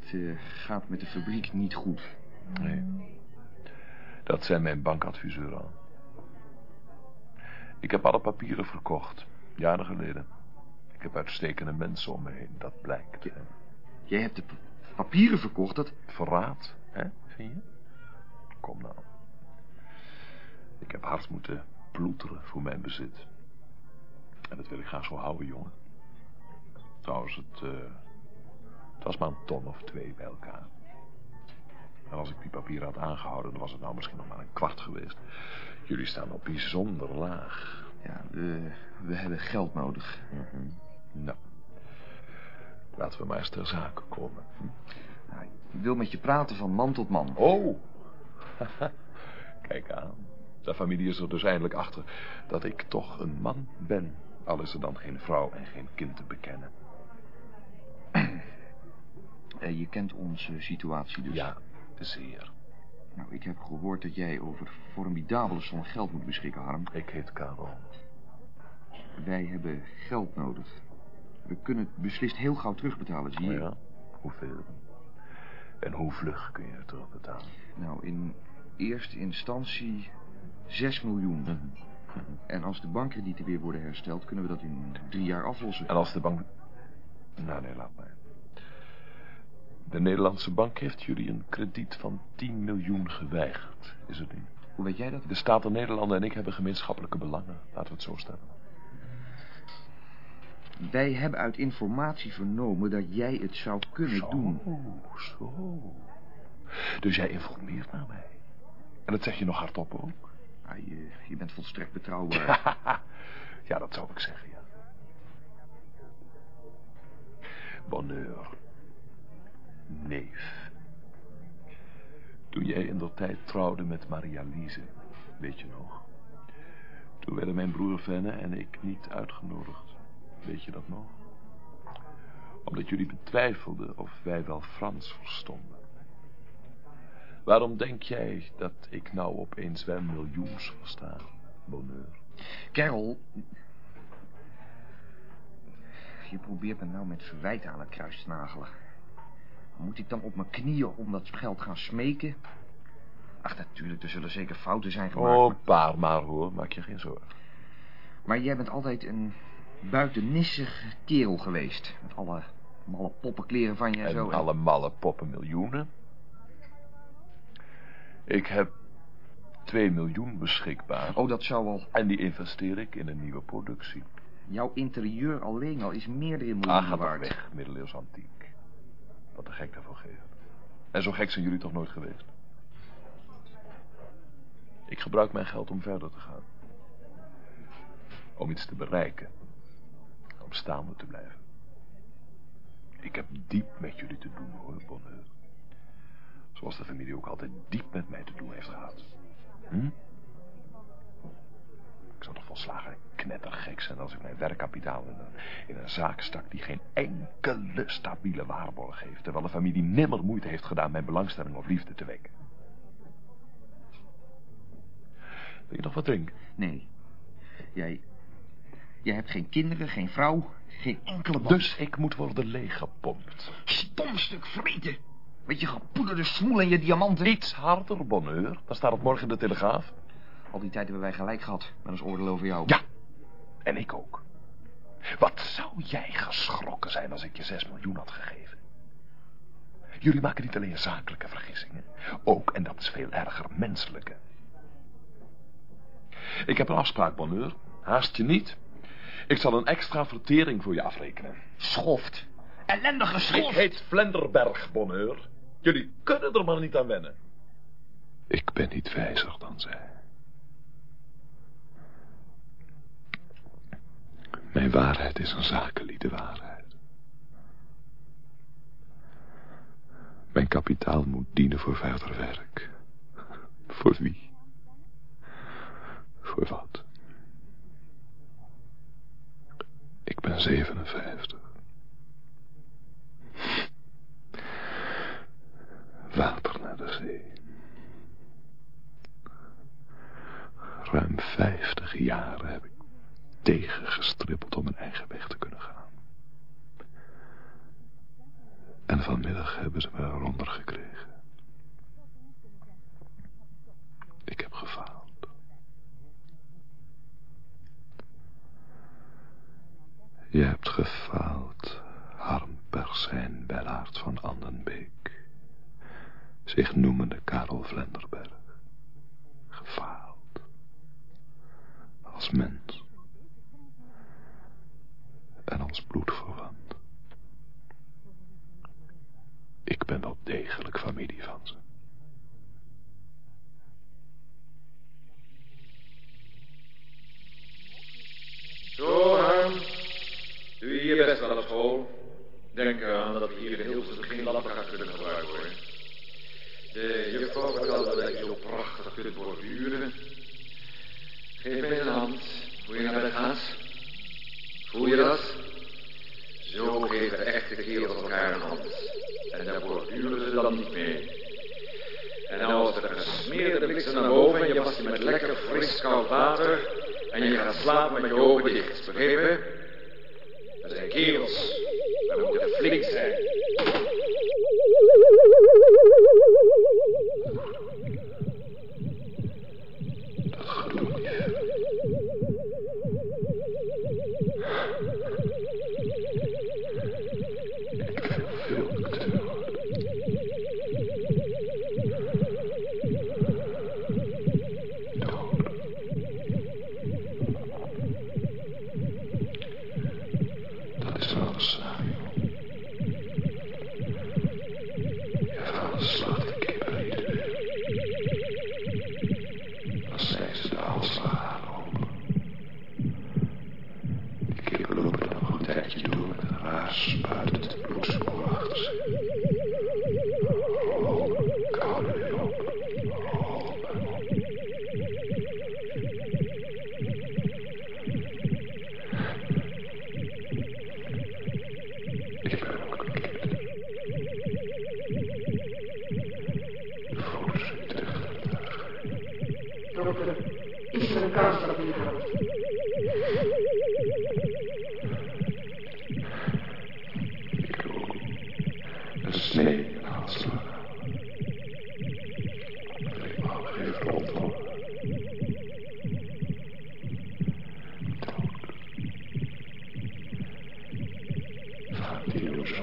het eh, gaat met de fabriek niet goed. Nee. Dat zijn mijn bankadviseur al. Ik heb alle papieren verkocht, jaren geleden. Ik heb uitstekende mensen om me heen, dat blijkt. hè. Jij hebt de pa- papieren verkocht, dat... Verraad, hè, vind je? Kom nou. Ik heb hard moeten ploeteren voor mijn bezit. En dat wil ik graag zo houden, jongen. Trouwens, het, eh, het was maar een ton of twee bij elkaar. En als ik die papieren had aangehouden, dan was het nou misschien nog maar een kwart geweest. Jullie staan op bijzonder laag. Ja, we, we hebben geld nodig. Mhm. Nou, laten we maar eens ter zake komen. Hm? Ik wil met je praten van man tot man. Oh, kijk aan. De familie is er dus eindelijk achter dat ik toch een man ben. Al is er dan geen vrouw en geen kind te bekennen. Eh, je kent onze situatie dus. Ja, zeer. Nou, ik heb gehoord dat jij over formidabele som geld moet beschikken, Harm. Ik heet Karel. Wij hebben geld nodig. We kunnen het beslist heel gauw terugbetalen, zie je? Ja, hoeveel? En hoe vlug kun je het terugbetalen? Nou, in eerste instantie 6 miljoen. Mhm. En als de bankkredieten weer worden hersteld, kunnen we dat in drie jaar aflossen. En als de bank... Nou, nee, laat maar. De Nederlandse bank heeft jullie een krediet van 10 miljoen geweigerd, is het niet? Hoe weet jij dat? De Staten Nederlanden en ik hebben gemeenschappelijke belangen. Laten we het zo stellen. Wij hebben uit informatie vernomen dat jij het zou kunnen Zo, doen. zo. Dus jij informeert naar mij. En dat zeg je nog hardop ook? Ah, je, je bent volstrekt betrouwbaar. ja, dat zou ik zeggen, ja. Bonheur. Neef. Toen jij in der tijd trouwde met Maria Liese, weet je nog? Toen werden mijn broer Venne en ik niet uitgenodigd. Weet je dat nog? Omdat jullie betwijfelden of wij wel Frans verstonden. Waarom denk jij dat ik nou opeens wel miljoens versta, Bonheur? Carol. Je probeert me nou met verwijten aan het kruis te nagelen. Moet ik dan op mijn knieën om dat geld gaan smeken? Ach, natuurlijk, er zullen zeker fouten zijn gemaakt. Oh, paar maar hoor, maak je geen zorgen. Maar jij bent altijd een buitennissig kerel geweest. Met alle malle poppenkleren van je en, En zo. alle malle poppen miljoenen. Ik heb 2 miljoen beschikbaar. Oh, dat zou al... En die investeer ik in een nieuwe productie. Jouw interieur alleen al is meerdere Ah, miljoenen ga toch waard. weg, middeleeuws antiek. Wat de gek daarvoor geeft. En zo gek zijn jullie toch nooit geweest? Ik gebruik mijn geld om verder te gaan. Om iets te bereiken. Om staande te blijven. Ik heb diep met jullie te doen, hoor, Bonheur. Zoals de familie ook altijd diep met mij te doen heeft gehad. Hm? Ik zou toch volslagen knettergek zijn als ik mijn werkkapitaal in een, in een zaak stak die geen enkele stabiele waarborg heeft, terwijl de familie nimmer moeite heeft gedaan mijn belangstelling of liefde te wekken. Wil je nog wat drinken? Nee. Jij... Jij hebt geen kinderen, geen vrouw, geen enkele band. Dus ik moet worden leeggepompt. Stom stuk vreten. Met je gepoederde smoel en je diamanten. Iets harder, Bonheur. Dan staat het morgen in de Telegraaf. Al die tijd hebben wij gelijk gehad met ons oordeel over jou. Ja, en ik ook. Wat zou jij geschrokken zijn als ik je 6 miljoen had gegeven? Jullie maken niet alleen zakelijke vergissingen. Ook, en dat is veel erger, menselijke. Ik heb een afspraak, Bonheur. Haast je niet. Ik zal een extra vertering voor je afrekenen. Schoft. Ellendige Ik schoft. heet Vlenderberg, Bonheur. Jullie kunnen er maar niet aan wennen. Ik ben niet wijzer dan zij. Mijn waarheid is een zakelijke waarheid. Mijn kapitaal moet dienen voor verder werk. Voor wie? Voor wat? Ik ben 57. Water naar de zee. Ruim 50 jaar heb ik tegengestrippeld om mijn eigen weg te kunnen gaan. En vanmiddag hebben ze me eronder gekregen. Ik heb gefaald. Je hebt gefaald, arm Persijn Bellaert van Andenbeek, zich noemende Karel Vlenderberg. Gefaald. Als mens.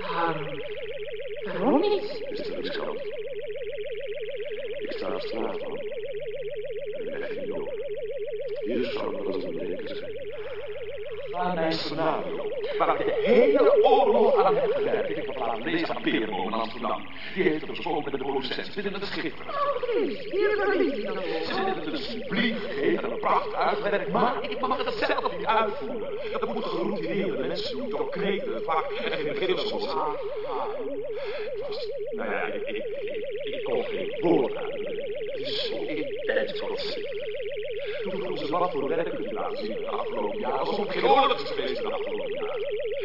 Waarom? Waarom niet? Is het riskant? Ik sta op straat man. En leg niet op. Hier zou eens een reken zijn. Aan mijn scenario, waar de hele oorlog aan heeft gewerkt. Ik heb laten lezen aan Perenboom in Amsterdam. Die heeft er besproken met de producent. Vinden het ik dan Ze vinden het een subliem gegeven en een pracht uitgewerkt. Maar ik mag het zelf niet uitvoeren. Dat geroutineerde mensen doen door kreten, het in beginnen soms aan. Nou ja, ik, ik, ik, ik kon geen woord uit. Het is zo intens ze toen vroegen ze wat voor werk kunt u laten zien de afgelopen jaren. Alsof geen oorlog is geweest de afgelopen jaren.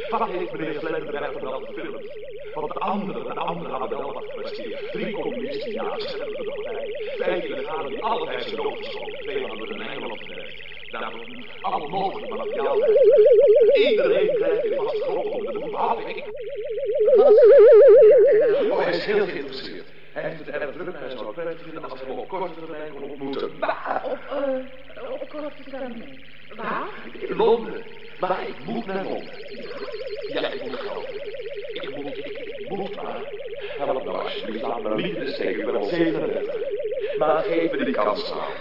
Wat heeft meneer Slenderberg er wel gefilmd? Want de anderen, de anderen hadden wel wat gepresteerd. Drie communisten, ja, ze hebben er nog bij. Vijf illegalen die allebei zijn doodgeschoten. Twee hadden in Engeland gewerkt. Daarom alle mogelijke materiaal. Iedereen krijgt dit vast grond om te doen, behalve ik. Oh, hij is heel geïnteresseerd. Hij heeft het erg druk en hij zou het prettig vinden als hem op korte termijn kon ontmoeten. Maar Op, eh, op korte termijn. Waar? in Londen. Maar ik moet naar Londen. Ja, ik moet gewoon. Ik moet, ik, moet maar. Help nou alsjeblieft, laat me niet in de steek. Ik ben al 37. Maar geef me die kans nou.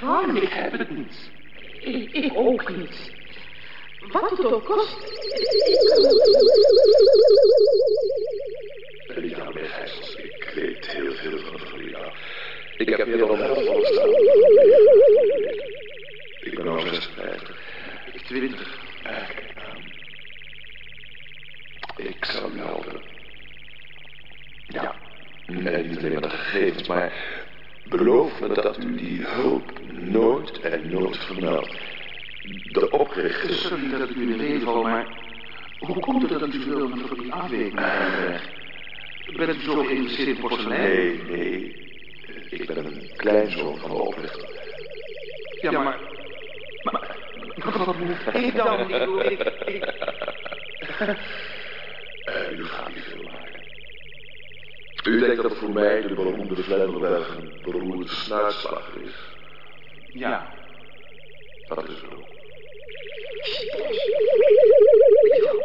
Waarom? Ik heb het niet. Ik, ik ook niet. Wat het ook kost. Ja, meneer Gijsels, ik weet heel veel van verleden. Ik heb hier al een helft van staan. Ik ben al 56. Ik 20. Kijk aan. Ik zal u helpen. Ja, nee, niet alleen met de gegevens, maar beloof me dat u die hulp nooit en nooit vermeldt. De oprichter... Sorry dat ik u in de reden val, maar... Hoe komt het dat u zoveel van de weg? Bent u zo geïnteresseerd in porselein? Nee, nee. Ik ben een kleinzoon van de oprichter. Ja, maar... Maar... Wat moet hij dan? Ik ik... ik... Eh, u gaat niet veel. U denkt dat voor mij de beroemde Vlenderberg een beroerde snuitslag is. Ja. Dat is zo.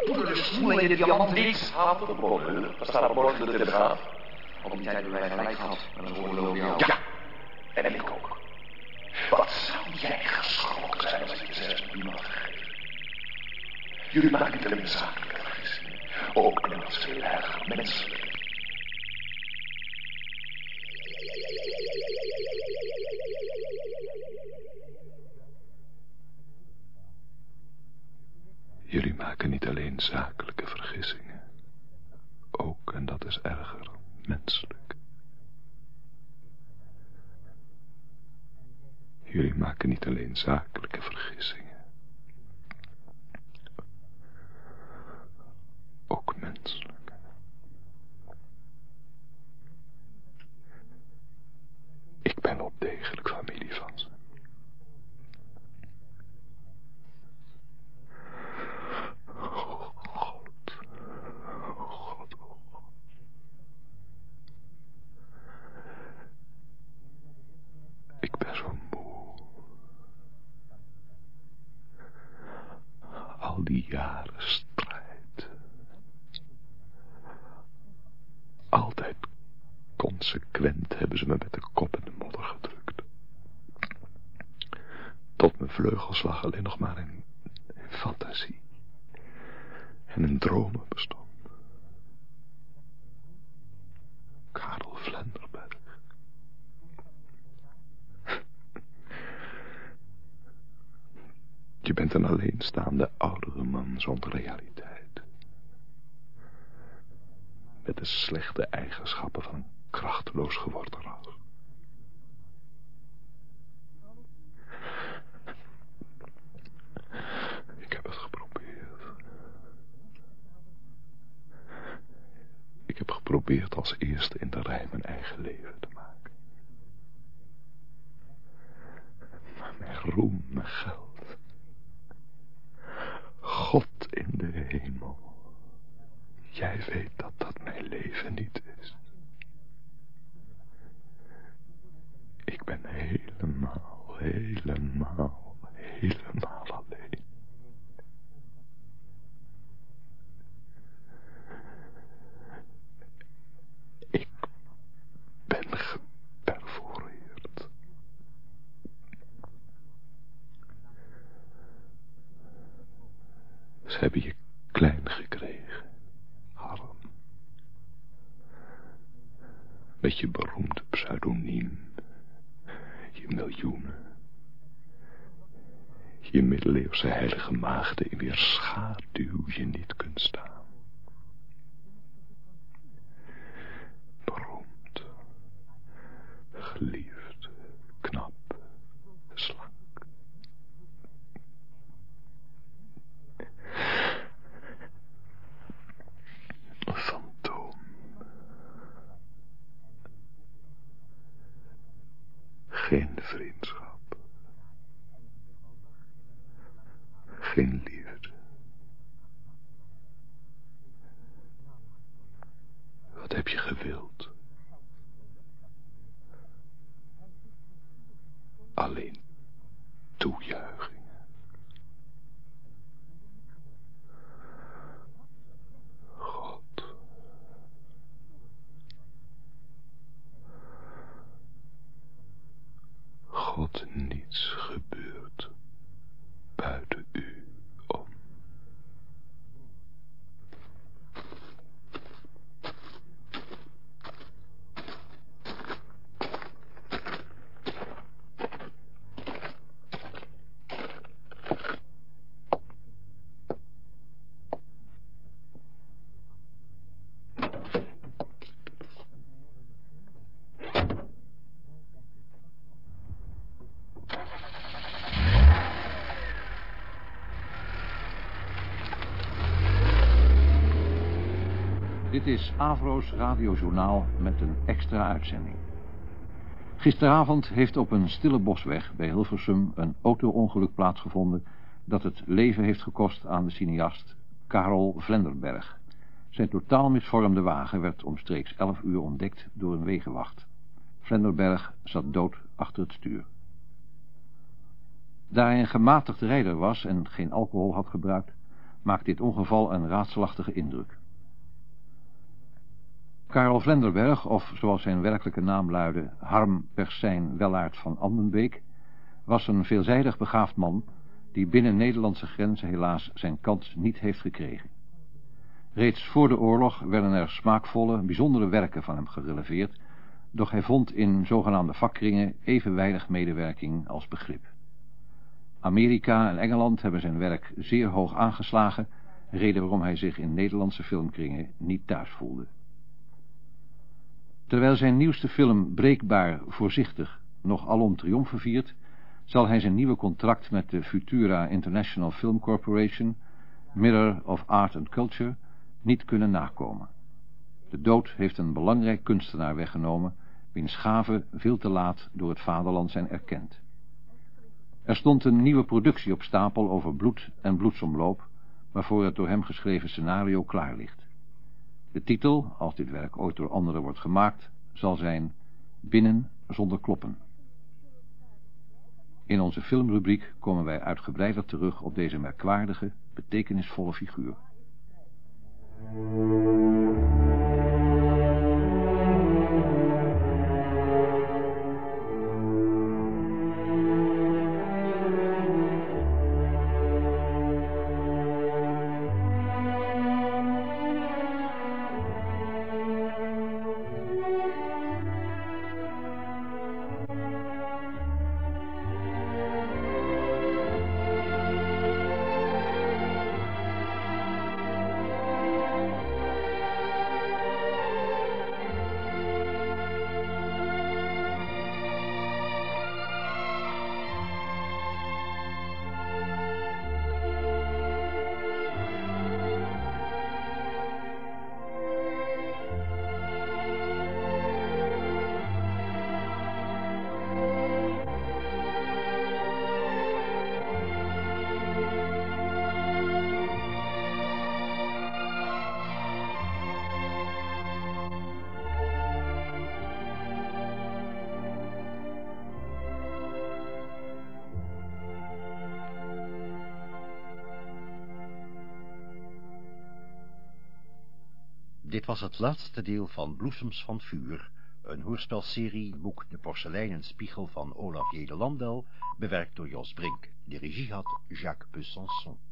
Poeder smoelingen die allemaal niks haalt op Morgen, wat staat er morgen in de telegraaf? Al die tijd hebben wij gelijk gehad. En dan horen we over jou. Ja, en ik ook. Wat zou jij geschrokken zijn als ik je zes miljoen had gegeven? Jullie maken niet alleen zakelijke vergissingen, ook en dat is veel erger menselijk. Jullie maken niet alleen zakelijke vergissingen, ook, en dat is erger, menselijk. Jullie maken niet alleen zakelijke vergissingen, ook menselijk. Ben wel degelijk familie van. slechte eigenschappen van een krachteloos geworden ras. Ik heb het geprobeerd. Ik heb geprobeerd als eerste in de rij mijn eigen leven te maken. Maar mijn roem, mijn geld. God in de hemel. Jij weet dat mijn leven niet is. Ik ben helemaal, helemaal, helemaal pseudoniem, je miljoenen. Je middeleeuwse heilige maagden in wier schaduw je niet kunt staan. Beroemd, geliefd, knap, slank. Een fantoom. Geen vriendschap. Geen liefde. Wat heb je gewild? Alleen toejuichingen. God. God niets gebeurt buiten u om. Dit is Avro's radiojournaal met een extra uitzending. Gisteravond heeft op een stille bosweg bij Hilversum een auto-ongeluk plaatsgevonden dat het leven heeft gekost aan de cineast Karel Vlenderberg. Zijn totaal misvormde wagen werd omstreeks 11 uur ontdekt door een wegenwacht. Vlenderberg zat dood achter het stuur. Daar hij een gematigd rijder was en geen alcohol had gebruikt, maakt dit ongeval een raadselachtige indruk. Karel Vlenderberg, of zoals zijn werkelijke naam luidde, Harm Persijn Wellaert van Andenbeek, was een veelzijdig begaafd man die binnen Nederlandse grenzen helaas zijn kans niet heeft gekregen. Reeds voor de oorlog werden er smaakvolle, bijzondere werken van hem gereleveerd, doch hij vond in zogenaamde vakkringen even weinig medewerking als begrip. Amerika en Engeland hebben zijn werk zeer hoog aangeslagen, reden waarom hij zich in Nederlandse filmkringen niet thuis voelde. Terwijl zijn nieuwste film Breekbaar Voorzichtig nog alom triomfen viert, zal hij zijn nieuwe contract met de Futura International Film Corporation, Mirror of Art and Culture, niet kunnen nakomen. De dood heeft een belangrijk kunstenaar weggenomen, wiens gaven veel te laat door het vaderland zijn erkend. Er stond een nieuwe productie op stapel over bloed en bloedsomloop, waarvoor het door hem geschreven scenario klaar ligt. De titel, als dit werk ooit door anderen wordt gemaakt, zal zijn Binnen zonder kloppen. In onze filmrubriek komen wij uitgebreider terug op deze merkwaardige, betekenisvolle figuur. Was het laatste deel van Bloesems van Vuur, een hoorspelserie boek De Porseleinen Spiegel van Olaf J. de Landel, bewerkt door Jos Brink. De regie had Jacques Besançon.